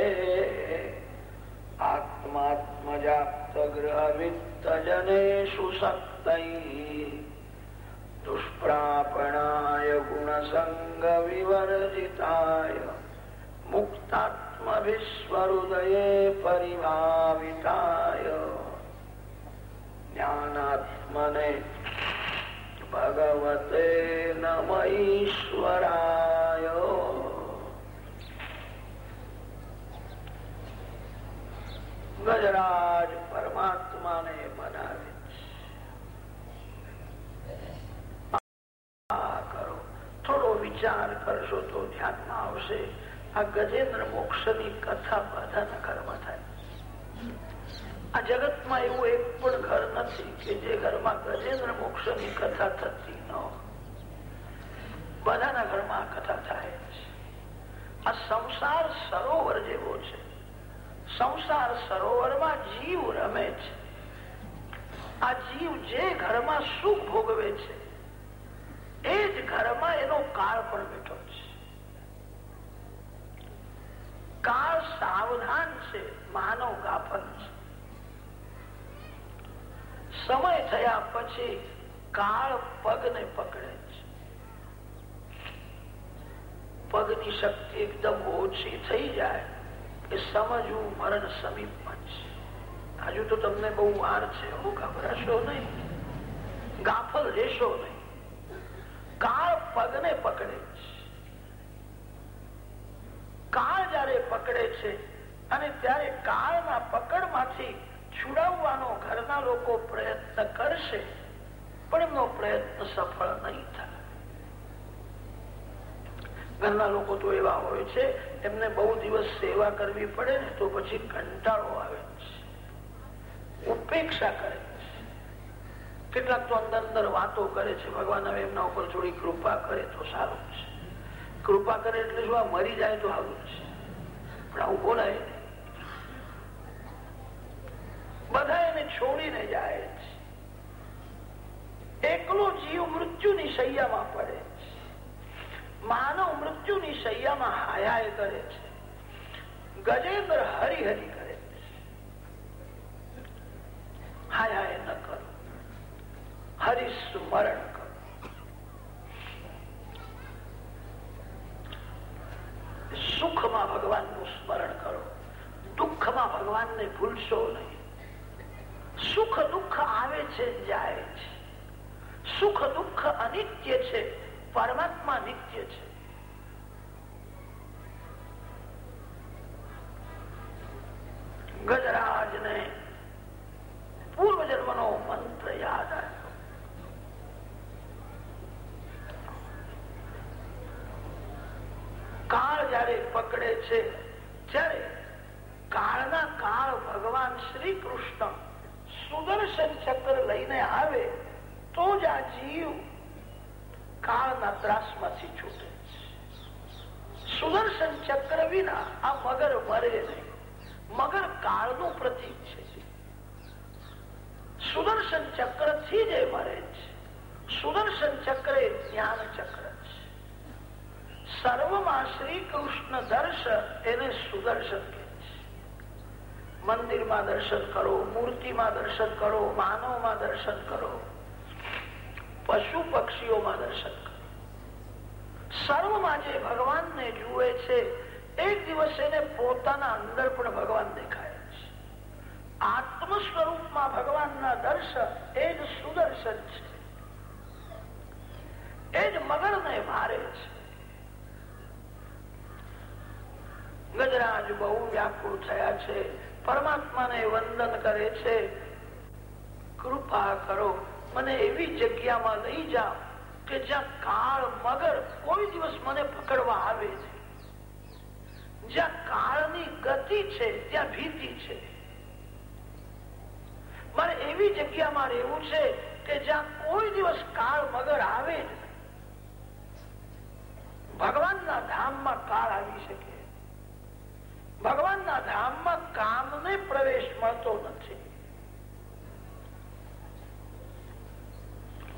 આત્માત્મજાપ્ત ગ્રહ વિત્તજનેષુ શક્તૈ દુષ્પ્રાપણાય ગુણસંગ વિવર્જિતાય મુક્તાત્મવિશ્વહૃદયે પરિભાવિતાય જ્ઞાનાત્મને ભગવતે નમૈશ્વરાય ગજરાજ પરમાત્માને બનાવે કરો થોડો વિચાર કરશો તો ધ્યાનમાં આવશે આ ગજેન્દ્ર મોક્ષની કથા બધાના કર્મ થાય આ જગતમાં એવું એક પણ ઘર નથી કે જે ઘરમાં ગજેન્દ્ર મોક્ષની કથા થતી ન બધાના ઘરમાં આ કથા થાય આ સંસાર સરોવર જેવો છે. સંસાર સરોવરમાં જીવ રમે છે. આ જીવ જે ઘરમાં સુખ ભોગવે છે, એ જ ઘરમાં એનો કાળ પણ બેઠો છે કાળ સાવધાન છે માનવ ગાફલ છે સમય થયા પછી કાળ પગને પકડે છે. પગની શક્તિ એકદમ ઓછી થઈ જાય કે સમજવું મરણ સમીપમાં હજુ તો તમને બહુ વાર છે નહીં. ગાફલ રહેશો નહીં. કાળ પગને પકડે છે. કાળ જયારે પકડે છે અને ત્યારે કાળના પકડમાંથી છુડાવવાનો ઘરના લોકો પ્રયત્ન કરશે, પણ એમનો પ્રયત્ન સફળ નહીં થાય. ઘરના લોકો તો એવા હોય છે, એમને બહુ દિવસ સેવા કરવી પડે ને તો પછી કંટાળો આવે છે. ઉપેક્ષા કરે કેટલાક તો અંદર અંદર વાતો કરે છે, ભગવાન હવે એમના ઉપર થોડી કૃપા કરે તો સારું છે. કૃપા કરે એટલે જો આ મરી જાય તો સારું છે. પણ આવું બોલાય બધા એને છોડીને જાય છે. એકલો જીવ મૃત્યુની શૈયામાં પડે છે. માનવ મૃત્યુની શૈયામાં હાયા કરે છે. ગજેન્દ્ર હરિહરી કરે છે. હાયાય ન કરો. હરિસ્મરણ કરો. સુખમાં ભગવાનનું સ્મરણ કરો. દુઃખમાં ભગવાનને ભૂલશો નહીં. સુખ દુઃખ આવે છે, જાય છે. સુખ દુઃખ અનિત્ય છે, પરમાત્મા નિત્ય છે. ગજરાજ ને પૂર્વ જન્મ નો મંત્ર યાદ આવ્યો. કાળ જયારે પકડે છે, ત્યારે કાળના કાળ ભગવાન શ્રી કૃષ્ણ સુદર્શન ચક્ર લઈને આવે, તો જ આ જીવ કાળના ત્રાસમાંથી છૂટે સુદર્શન ચક્ર વિના આ મગર મરે નહીં. મગર કાળનું પ્રતીક છે. સુદર્શન ચક્રથી જ મરે છે. સુદર્શન ચક્ર એ જ્ઞાન ચક્ર છે. સર્વમાં શ્રી કૃષ્ણ દર્શ એને સુદર્શન કે મંદિરમાં દર્શન કરો, મૂર્તિમાં દર્શન કરો માનવમાં દર્શન કરો, પશુ પક્ષીઓમાં દર્શન કરો. સર્વમાં જે ભગવાનને જુએ છે, એક દિવસ એને પોતાના અંદર પણ ભગવાન દેખાય છે. આત્મ સ્વરૂપમાં ભગવાનના દર્શન એ જ સુદર્શન છે. એ જ મગરને મારે છે. ગજરાજ બહુ વ્યાકુળ થયા છે. પરમાત્માને વંદન કરે છે. કૃપા કરો. મને એવી જગ્યામાં લઈ જાઓ કે જ્યાં કાળ મગર કોઈ દિવસ મને પકડવા આવે છે. જ્યાં કાળની ગતિ છે, ત્યાં ભીતિ છે. મારે એવી જગ્યામાં રહેવું છે કે જ્યાં કોઈ દિવસ કાળ મગર આવે ભગવાનના ધામમાં કાળ આવી શકે. ભગવાનના ધામમાં કામને પ્રવેશ મળતો નથી.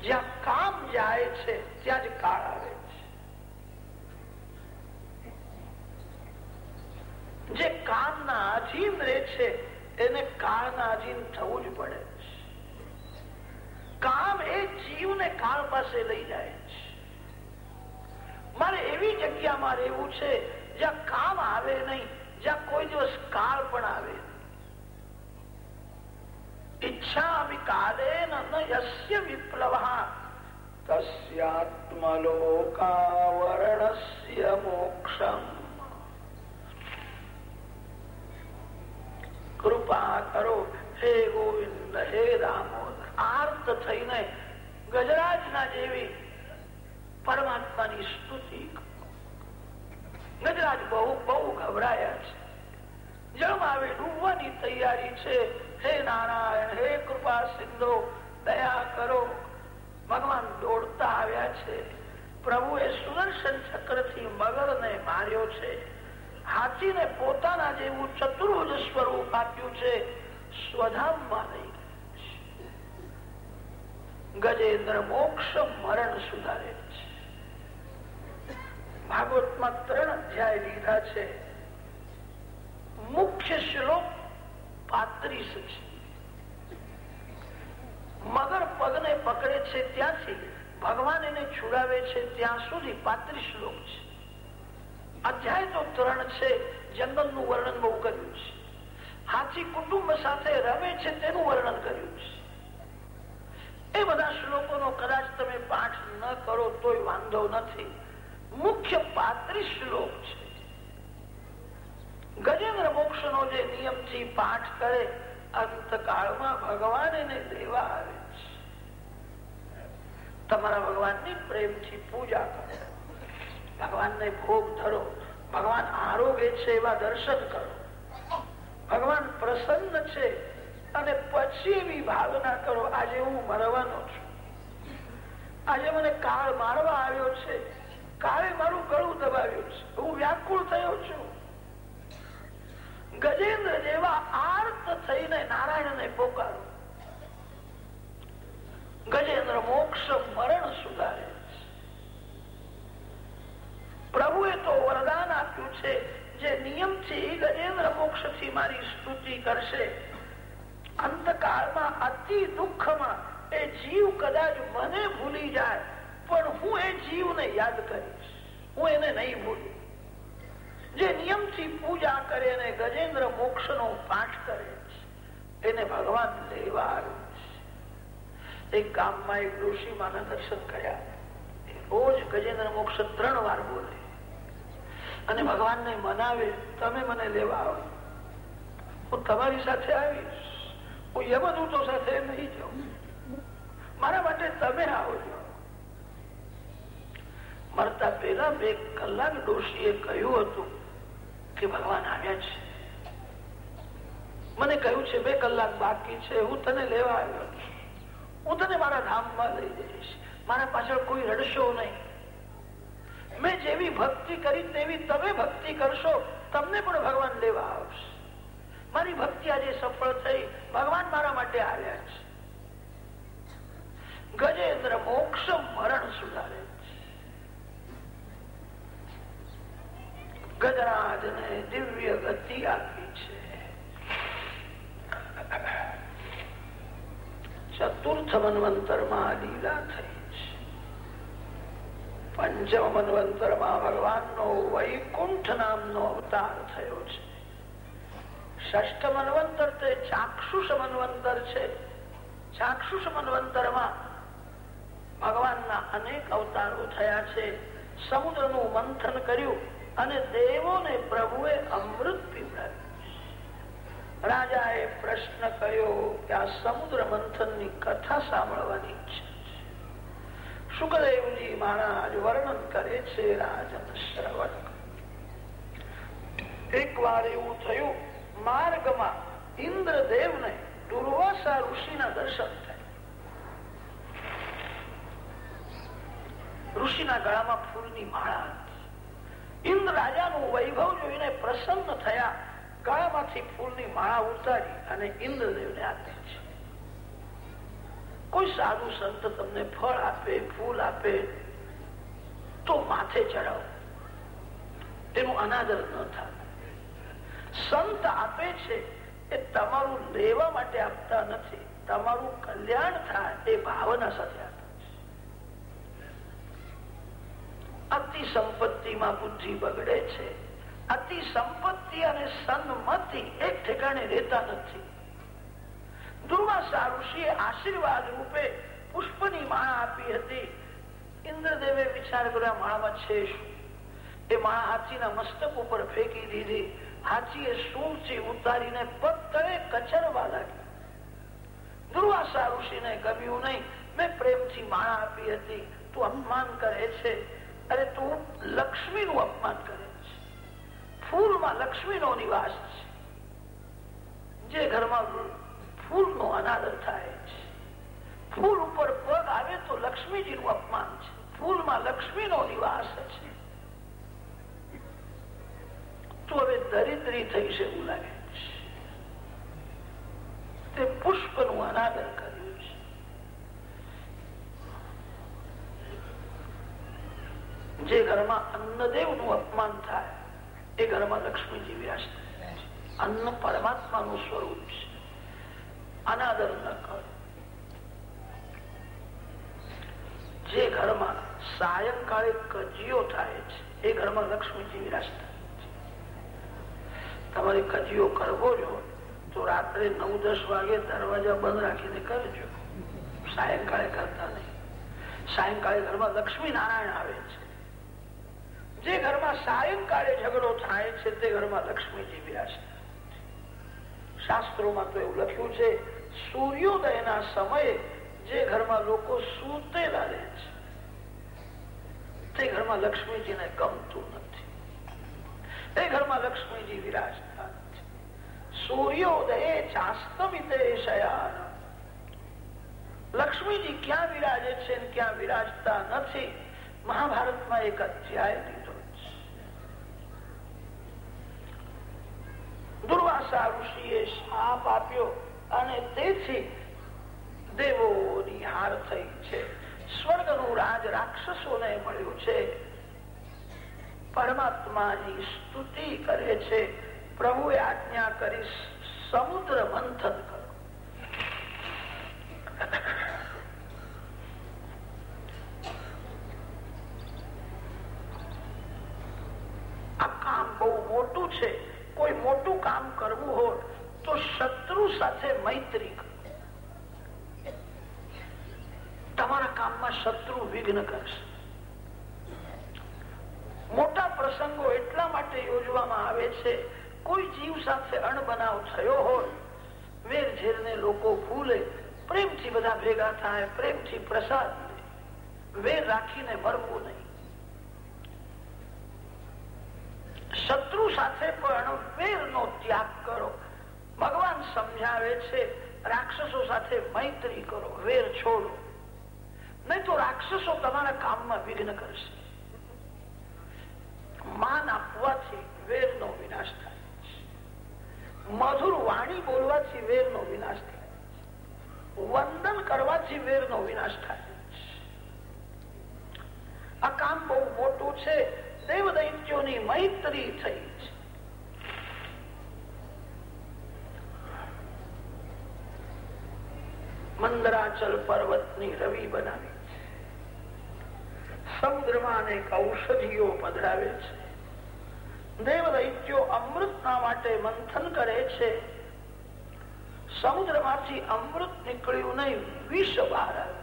જ્યાં કામ જાય છે, ત્યાં જ કાળ આવે છે. જે કામના આધીન રહે છે એને કાળના આધીન થવું જ પડે છે. કામ એ જીવને કાળ પાસે લઈ જાય છે. મારે એવી જગ્યામાં રહેવું છે જ્યાં કામ આવે નહીં જ્યાં કોઈ દિવસ કાળ પણ આવે. ઈચ્છા કાલે યસ્ય વિપ્લવ. તસ્યાત્મલોકાવરણસ્ય મોક્ષમ. કૃપા કરો, હે ગોવિંદ, હે દામોદર આર્ત થઈને ગજરાજના જેવી પરમાત્માની સ્તુતિ ગજરાજ બહુ બહુ ગભરાયા છે. જળમાવી ડૂબવાની તૈયારી છે. હે નારાયણ, હે કૃપા સિંધો, દયા કરો. ભગવાન દોડતા આવ્યા છે. પ્રભુએ સુદર્શન ચક્રથી મગર ને માર્યો છે. હાથીને પોતાના જેવું ચતુર્ભુજ સ્વરૂપ આપ્યું છે. સ્વધામમાં લઈ ગજેન્દ્ર મોક્ષ મરણ સુધારે. ભાગવતમાં ત્રણ અધ્યાય લીધા છે. મુખ્ય શ્લોક પાંત્રીસ છે. મગર પગને પકડે છે ત્યાંથી ભગવાન એને છુડાવે છે ત્યાં સુધી પાંત્રીસ શ્લોક છે. અધ્યાય તો ત્રણ છે, જંગલનું વર્ણન બહુ કર્યું છે. હાથી કુટુંબ સાથે રમે છે તેનું વર્ણન કર્યું છે. એ બધા શ્લોકોનો કદાચ તમે પાઠ ન કરો તોય વાંધો નથી. મુખ્ય પાંત્રીસ શ્લોક છે. ગજેન્દ્ર મોક્ષ નો જે નિયમથી પાઠ કરે, અંતકાળમાં ભગવાન એને દેવા આવે છે. તમારા ભગવાનની પ્રેમથી પૂજા કરો. ભગવાનને ભોગ ધરો. ભગવાન આરોગ્ય છે એવા દર્શન કરો. ભગવાન પ્રસન્ન છે અને પછી એવી ભાવના કરો, આજે હું મરવાનો છું. આજે મને કાળ મારવા આવ્યો છે. કાળે મારું ગળું દબાવ્યું છે. હું વ્યાકુળ થયો છું. ગજેન્દ્ર જેવા આર્ત થઈને નારાયણ ને પોકારો. ગજેન્દ્ર મોક્ષ મરણ સુધારે પ્રભુએ તો વરદાન આપ્યું છે જે નિયમથી ગજેન્દ્ર મોક્ષથી મારી સ્તુતિ કરશે. અંતકાળમાં અતિ દુઃખમાં એ જીવ કદાચ મને ભૂલી જાય. પણ હું એ જીવને યાદ કરીશ. હું એને નહીં ભૂલું. જે નિયમથી પૂજા કરે અને ગજેન્દ્ર મોક્ષ નો પાઠ કરે એને ભગવાન લેવા આવે એક ગામમાં એક ઋષિ માના દર્શન કર્યા. રોજ ગજેન્દ્ર મોક્ષ ત્રણ વાર બોલે. અને ભગવાનને મનાવે, તમે મને લેવા આવો. હું તમારી સાથે આવીશ. હું યમદૂતો સાથે નહીં જાઉં. મારા માટે તમે આવજો મરતા પહેલા બે કલાક ડોશીએ કહ્યું હતું કે ભગવાન આવ્યા છે. મને કહ્યું છે, બે કલાક બાકી છે, હું તને લેવા આવ્યો હું તને મારા ધામમાં લઈ જઈશ. મારા પાછળ કોઈ રડશો નહીં. મેં જેવી ભક્તિ કરી તેવી તમે ભક્તિ કરશો, તમને પણ ભગવાન લેવા આવશે. મારી ભક્તિ આજે સફળ થઈ. ભગવાન મારા માટે આવ્યા છે. ગજેન્દ્ર મોક્ષ મરણ સુધારે ગજરાજ ને દિવ્ય ગતિ આપી છે. ચતુર્થ મનવંતરમાં લીલા થઈ પંચમ મનવંતરમાં ભગવાન નો વૈકુંઠ નામનો અવતાર થયો છે. ષષ્ઠ મનવંતર તે ચાક્ષુષ મનવંતર છે. ચાક્ષુષ મનવંતરમાં ભગવાનના અનેક અવતારો થયા છે. સમુદ્રનું મંથન કર્યું. અને દેવોને પ્રભુએ અમૃત પીવડાવ્યું. રાજાએ પ્રશ્ન કર્યો કે આ સમુદ્ર મંથનની કથા સાંભળવાની ઈચ્છા સુખદેવજી મહારાજ વર્ણન કરે છે રાજન શ્રવણ. એક વાર એવું થયું, માર્ગમાં ઇન્દ્રદેવ ને દુર્વાસા ઋષિ ના દર્શન થયા. ઋષિના ગળામાં ફૂલની માળા ઇન્દ્ર રાજાનું વૈભવ જોઈને પ્રસન્ન થયા. ગળામાંથી ફૂલની માળા ઉતારી અને ઇન્દ્રદેવને આપે છે. કોઈ સાધુ સંત તમને ફળ આપે, ફૂલ આપે, તો માથે ચડાવો તેનું અનાદર ન થાય. સંત આપે છે એ તમારું લેવા માટે આપતા નથી. તમારું કલ્યાણ થાય એ ભાવના સાથે આપે અતિ સંપત્તિમાં બુદ્ધિ બગડે છે. અતિ સંપત્તિ અને સન્મતિ એક ઠેકાણે રહેતા નથી. ધ્રુવાસા ઋષિએ આશીર્વાદ રૂપે પુષ્પની માળા આપી હતી. ઇન્દ્રદેવે વિચાર કર્યો માળામાં છે શું? એ માળા હાથીના મસ્તક ઉપર ફેંકી દીધી. હાથીએ સૂંચી ઉતારીને પગ કચરવા લાગી. ધ્રુવાસા ઋષિને ગમ્યું નહીં. મેં પ્રેમથી માળા આપી હતી. તું અપમાન કરે છે. અરે તું લક્ષ્મી નું અપમાન કરે છે. ફૂલમાં લક્ષ્મી નો નિવાસ છે. જે ઘરમાં ફૂલ નો અનાદર થાય છે. ફૂલ ઉપર પગ આવે તો લક્ષ્મીજી નું અપમાન છે. ફૂલમાં લક્ષ્મી નો નિવાસ છે. તું હવે દરિદ્રી થઈ છે એવું લાગે છે. તે પુષ્પનું અનાદર કર્યું છે જે ઘરમાં અન્નદેવનું અપમાન થાય, એ ઘરમાં લક્ષ્મીજી વ્યાસ અન્ન પરમાત્મા નું સ્વરૂપ છે. અનાદર ન કર. જે ઘરમાં સાયંકાળે કજીઓ થાય છે, એ ઘરમાં લક્ષ્મીજી વિરાજ તમારે કજીઓ કરવો જો તો રાત્રે નવ દસ વાગે દરવાજા બંધ રાખીને કરજો. સાયંકાળે કરતા નહીં. સાયંકાળે ઘરમાં લક્ષ્મી નારાયણ આવે છે. જે ઘરમાં સાયંકાળે ઝઘડો થાય છે તે ઘરમાં લક્ષ્મીજી બિરાજતા શાસ્ત્રોમાં તો એવું લખ્યું છે, સૂર્યોદયના સમયે જે ઘરમાં લોકો સૂતેલા રહે છે, તે ઘરમાં લક્ષ્મીજીને ગમતું નથી. એ ઘરમાં લક્ષ્મીજી વિરાજતા સૂર્યોદય ચાસ્તમિતે શયાન. લક્ષ્મીજી ક્યાં વિરાજે છે ક્યાં વિરાજતા નથી, મહાભારતમાં એક અધ્યાય લીધો છે દુર્વાસા ઋષિએ શાપ આપ્યો અને તેથી દેવોની હાર થઈ છે. સ્વર્ગનું રાજ રાક્ષસોને મળ્યું છે. પરમાત્માની સ્તુતિ કરે છે. પ્રભુએ આજ્ઞા કરી સમુદ્ર મંથન કરો. આ કામ બહુ મોટું છે. કોઈ મોટું કામ કરવું હોય તો શત્રુ સાથે મૈત્રી તમારા કામમાં શત્રુ વિઘ્ન કરશે. મોટા પ્રસંગો એટલા માટે યોજવામાં આવે છે, કોઈ જીવ સાથે અણબનાવ થયો હોય વેર ઝેર ને લોકો ભૂલે, પ્રેમથી બધા ભેગા થાય, પ્રેમથી પ્રસાદ વેર રાખીને મરવું નહીં. શત્રુ સાથે પણ વેર નો ત્યાગ કરો. ભગવાન સમજાવે છે, રાક્ષસો સાથે મૈત્રી કરો, વેર છોડો. નહીં તો રાક્ષસો તમારા કામમાં વિઘ્ન કરશે. માન આપવાથી વેરનો વિનાશ થાય. મધુર વાણી બોલવાથી વેરનો વિનાશ થાય. વંદન કરવાથી વેરનો વિનાશ થાય. આ કામ બહુ મોટું છે. દૈત્યોની મૈત્રી થઈ છે. મંદરાચલ પર્વતની રવિ બનાવી સમુદ્રમાં અનેક ઔષધિઓ પધરાવે છે. દેવ દૈત્યો અમૃતના માટે મંથન કરે છે. સમુદ્રમાંથી અમૃત નીકળ્યું નહીં, વિષ બહાર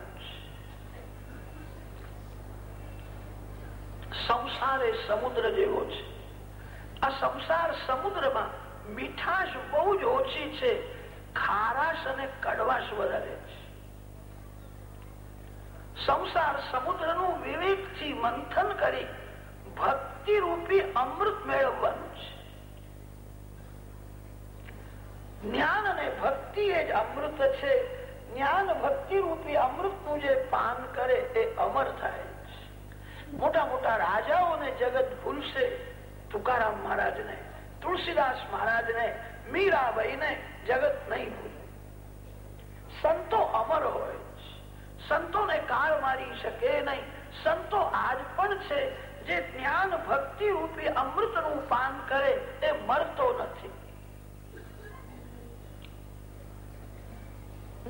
સંસાર એ સમુદ્ર જેવો છે. આ સંસાર સમુદ્રમાં મીઠાશ બહુ જ ઓછી છે. ખારાશ અને કડવાશ વધારે છે. સંસાર સમુદ્રનું વિવેકથી મંથન કરી ભક્તિ રૂપી અમૃત મેળવવાનું છે. જ્ઞાન અને ભક્તિ એ જ અમૃત છે. જ્ઞાન ભક્તિ રૂપી અમૃતનું જે પાન કરે એ અમર થાય મોટા મોટા રાજાઓને જગત ભૂલશે. તુકારામ મહારાજ ને તુલસીદાસ મહારાજ ને મીરાબાઈ ને જગત નહીં ભૂલે. સંતો અમર હોય સંતોને કાળ મારી શકે નહીં. સંતો આજ પણ છે જે જ્ઞાન ભક્તિ રૂપી અમૃતનું પાન કરે એ મરતો નથી.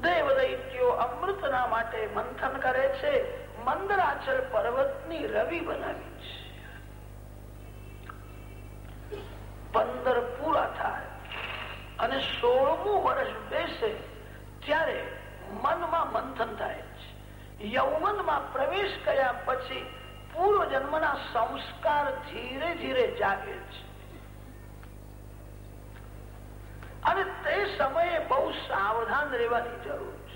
દેવ દૈત્યો અમૃતના માટે મંથન કરે છે. મંદરાચલ પર્વતની રવિ બનાવી છે. પંદર પૂરા થાય અને સોળમું વર્ષ બેસે ત્યારે મનમાં મંથન થાય છે. યૌવનમાં પ્રવેશ કર્યા પછી પૂર્વ જન્મના સંસ્કાર ધીરે ધીરે જાગે છે. અને તે સમયે બહુ સાવધાન રહેવાની જરૂર છે.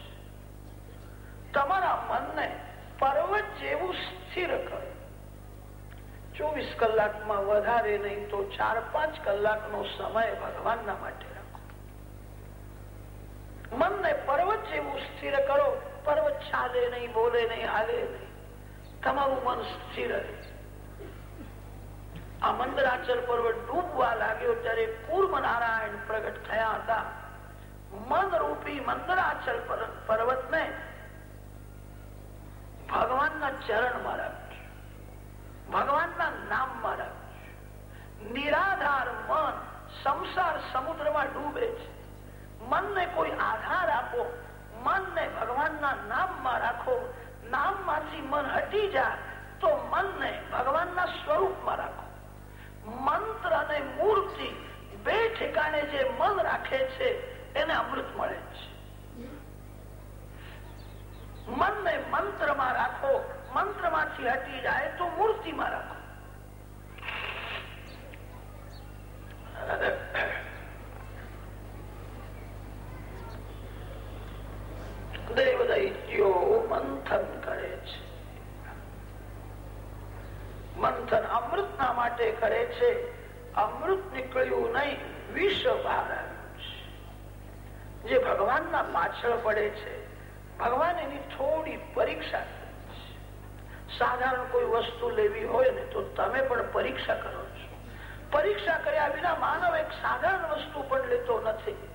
તમારા મનને પર્વત જેવું સ્થિર કર. ચોવીસ કલાકમાં વધારે નહીં તો ચાર પાંચ કલાકનો સમય ભગવાનના માટે રાખો. મનને પર્વત જેવું સ્થિર કરો. પર્વત ચાલે નહીં, બોલે નહીં, હાલે નહીં. તમારું મન સ્થિર રહે. આ મંદરાચર પર્વત ડૂબવા લાગ્યો ત્યારે પૂર્વ નારાયણ પ્રગટ થયા હતા. મન રૂપી મંદરાચલ પર્વત ને ભગવાનના ચરણમાં રાખજો. ભગવાનના નામમાં રાખજો. નિરાધાર મન સંસાર સમુદ્રમાં ડૂબે છે. મનને કોઈ આધાર આપો, મનને ભગવાનના નામમાં રાખો. નામમાંથી મન હટી જાય તો મનને ભગવાનના સ્વરૂપમાં મંત્રમાં રાખો, મંત્રમાંથી હટી જાય તો મૂર્તિમાં રાખો. મંથન કરે છે. માટે કરે છે. અમૃત નીકળ્યું નહીં વિષ બહાર જે ભગવાનના પાછળ પડે છે ભગવાન એની થોડી પરીક્ષા સાધારણ કોઈ વસ્તુ લેવી હોય ને તો તમે પણ પરીક્ષા કરો છો. પરીક્ષા કર્યા વિના માનવ એક સાધારણ વસ્તુ પણ લેતો નથી.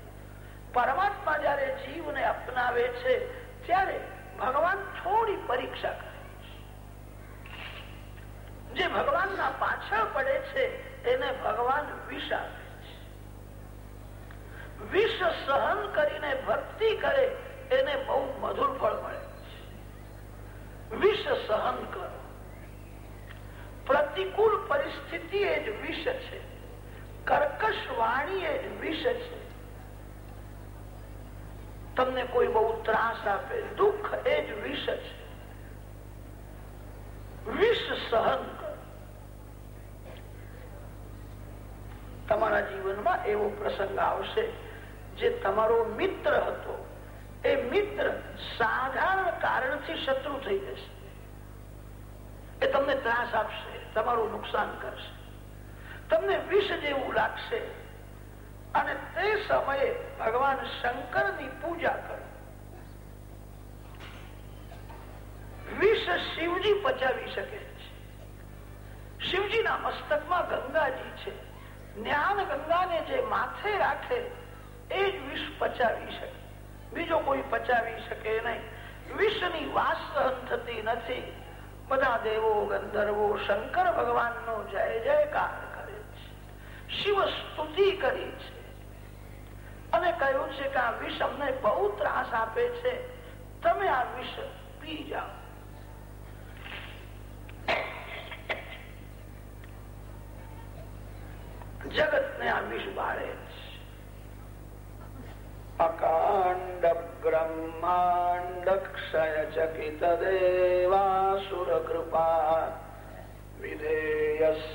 પરમાત્મા જયારે જીવને અપનાવે છે, ત્યારે ભગવાન થોડી પરીક્ષા કરે જે ભગવાનના પાછળ પડે છે, એને ભગવાન વિષ આપે છે. વિષ સહન કરીને ભક્તિ કરે એને બહુ મધુર ફળ મળે વિષ સહન કરો. પ્રતિકૂળ પરિસ્થિતિ એ જ વિષ છે. કર્કશ વાણી એ જ વિષ છે. તમને કોઈ બહુ ત્રાસ આપે, દુઃખ એ જ વિષ છે. વિષ સહન કરો. તમારા જીવનમાં એવો પ્રસંગ આવશે જે તમારો મિત્ર હતો. એ મિત્ર સાધારણ કારણથી શત્રુ થઈ જશે. એ તમને ત્રાસ આપશે, તમારું નુકસાન કરશે. તમને વિષ જેવું લાગશે. અને તે સમયે ભગવાન શંકરની પૂજા કરો. વિષ શિવજી પચાવી શકે છે. શિવજીના મસ્તકમાં ગંગાજી છે. જ્ઞાન ગંગાને જે માથે રાખે, એ જ વિષ પચાવી શકે. બીજો કોઈ પચાવી શકે નહીં. વિષની વાસ સહન થતી નથી. બધા દેવો ગંધર્વો, શંકર ભગવાન નો જય જયકાર કરે છે. શિવ સ્તુતિ કરી છે. અને કહ્યું છે કે આ વિષ અમને બહુ ત્રાસ આપે છે. તમે આ વિષ પી જાઓ. જગત ને આ વિષ બાળે અકાંડ विधेयस्यासीत्या ક્ષય ચકિત દેવાસુર કૃપા વિધેયસ્યાસીત્યા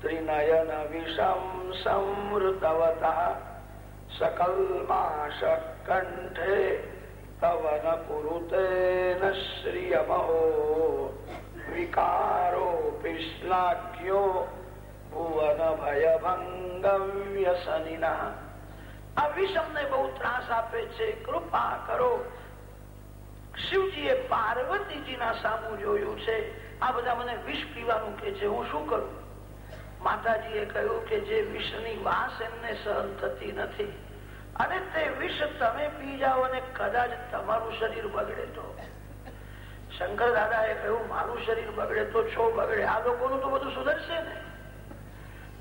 ત્રિનયન श्रियमहो સંવૃતવતા સકલ્માશ કંઠે આ વિષમને બહુ ત્રાસ આપે છે. કૃપા કરો. શિવજીએ પાર્વતીજીના સામું જોયું છે. આ બધા મને વિષ પીવાનું કે છે. હું શું કરું? માતાજીએ કહ્યું કે જે વિષની વાસ એમને સહન થતી નથી. અને તે વિષ તમે પી જાઓ અને કદાચ તમારું શરીર બગડે તો. શંકર દાદા એ કહ્યું, મારું શરીર બગડે તો છો બગડે. આ લોકોનું તો બધું સુધરશે ને?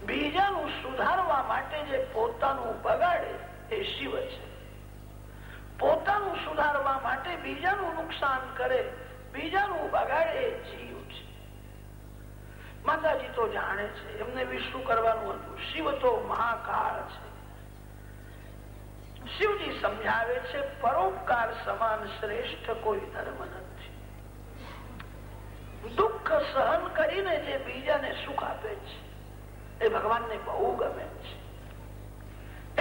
બીજાનું સુધારવા માટે જે પોતાનું બગાડે એ શિવ છે. પોતાનું સુધારવા માટે બીજાનું નુકસાન કરે, બીજાનું બગાડે એ જીવ છે. માતાજી તો જાણે છે, એમને બી કરવાનું હતું. શિવ તો મહાકાળ છે. શિવજી સમજાવે છે, પરોપકાર સમાન શ્રેષ્ઠ કોઈ ધર્મ નથી. દુઃખ સહન કરીને જે બીજાને સુખ આપે છે એ ભગવાનને બહુ ગમે છે.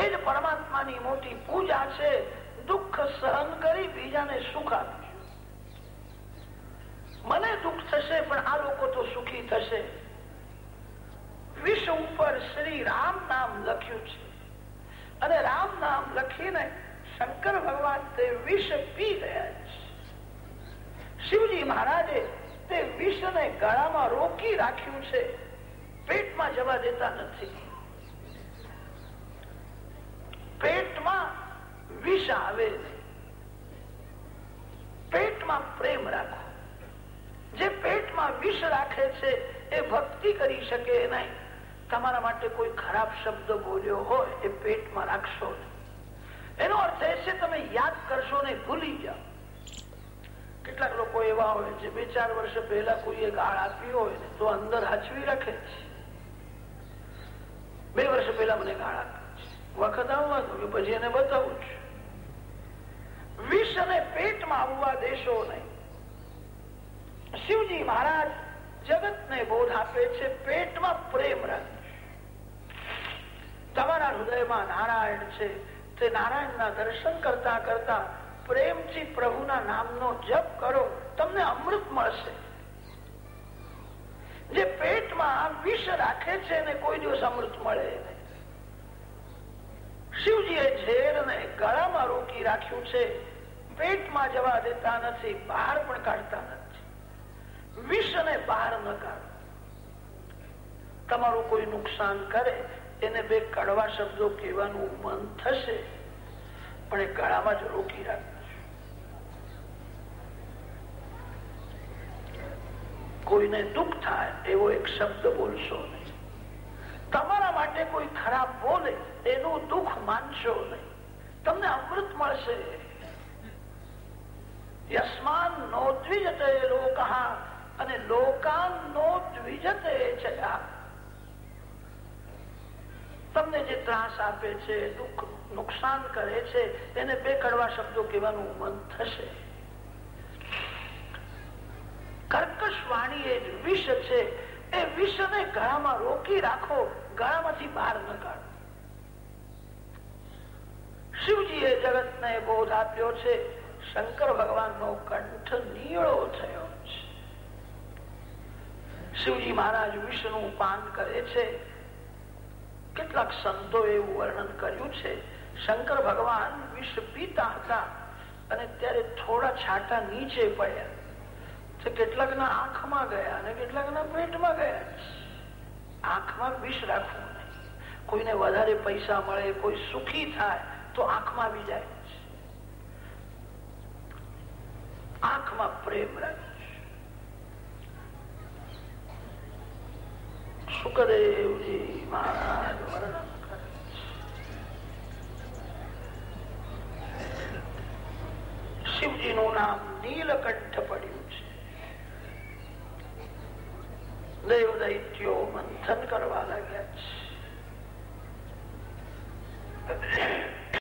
એ જ પરમાત્માની મોટી પૂજા છે, દુઃખ સહન કરી બીજાને સુખ આપ્યું મને દુઃખ થશે, પણ આ લોકો તો સુખી થશે. વિશ્વ ઉપર શ્રી રામ નામ લખ્યું છે. અને રામ નામ લખીને શંકર ભગવાન તે વિષ પી ગયા છે. શિવજી મહારાજે તે વિષને ગળામાં રોકી રાખ્યું છે. પેટમાં જવા દેતા નથી. પેટમાં વિષ આવે પેટમાં પ્રેમ રાખો. જે પેટમાં વિષ રાખે છે, એ ભક્તિ કરી શકે નહીં. તમારા માટે કોઈ ખરાબ શબ્દ બોલ્યો હોય, એ પેટમાં રાખશો એનો અર્થ એ છે, તમે યાદ કરશો ને ભૂલી જાઓ. કેટલાક લોકો એવા હોય જે બે ચાર વર્ષ પહેલા કોઈએ ગાળ આપી હોય તો અંદર હચવી રાખે છે. બે વર્ષ પહેલા મને ગાળ વખત આવવા પછી એને બતાવું છું. વિષ અને પેટમાં આવવા દેશો નહીં. શિવજી મહારાજ જગત ને બોધ આપે છે, પેટમાં પ્રેમ રાખજો તમારા હૃદયમાં નારાયણ છે, તે નારાયણના દર્શન કરતા કરતા પ્રેમથી પ્રભુના નામનો જપ કરો, તમને અમૃત મળશે. જે પેટમાં વિષ રાખે છે ને કોઈ દિવસ અમૃત મળે નહીં. ઝેર ને ગળામાં રોકી રાખ્યું છે. પેટમાં જવા દેતા નથી, બહાર પણ કાઢતા નથી. વિષને બહાર ન કાઢો. તમારું કોઈ નુકસાન કરે, એને બે કડવા શબ્દો કહેવાનું મન થશે, પણ એ ગળામાં જ રોકી રાખજો કોઈને દુઃખ થાય એવો એક શબ્દ બોલશો નહીં. તમારા માટે કોઈ ખરાબ બોલે એનું દુઃખ માનશો નહીં. તમને અમૃત મળશે. યસ્માન નો દ્વિજતે લોકહા અને લોકાન નો દ્વિજતે તમને જે ત્રાસ આપે છે, દુઃખ નુકસાન કરે છે, એને બે કડવા શબ્દો કહેવાનું મન થશે. કર્કશ વાણી એ વિષ છે, એ વિષને ગળામાં રોકી રાખો, ગળામાંથી બહાર ન કાઢો. શિવજીએ જગતને બોધ આપ્યો છે, શંકર ભગવાનનો કંઠ નીળો થયો છે. શિવજી મહારાજ વિષ્ણુ પાન કરે છે. કેટલાક સંતો એવું વર્ણન કર્યું છે, શંકર ભગવાન વિષ પીતા હતા અને ત્યારે થોડા છાંટા નીચે પડ્યા. કેટલાક ના આંખમાં ગયા અને કેટલાક ના પેટમાં ગયા. આંખમાં વિષ રાખવું નહીં. કોઈને વધારે પૈસા મળે, કોઈ સુખી થાય, તો આંખમાં બી જાય. આંખમાં પ્રેમ રાખે સુખદેવજી મહારાજ? શિવજી નું નામ નીલકંઠ પડ્યું. દેવ દૈત્યો મંથન કરવા લાગ્યા છે.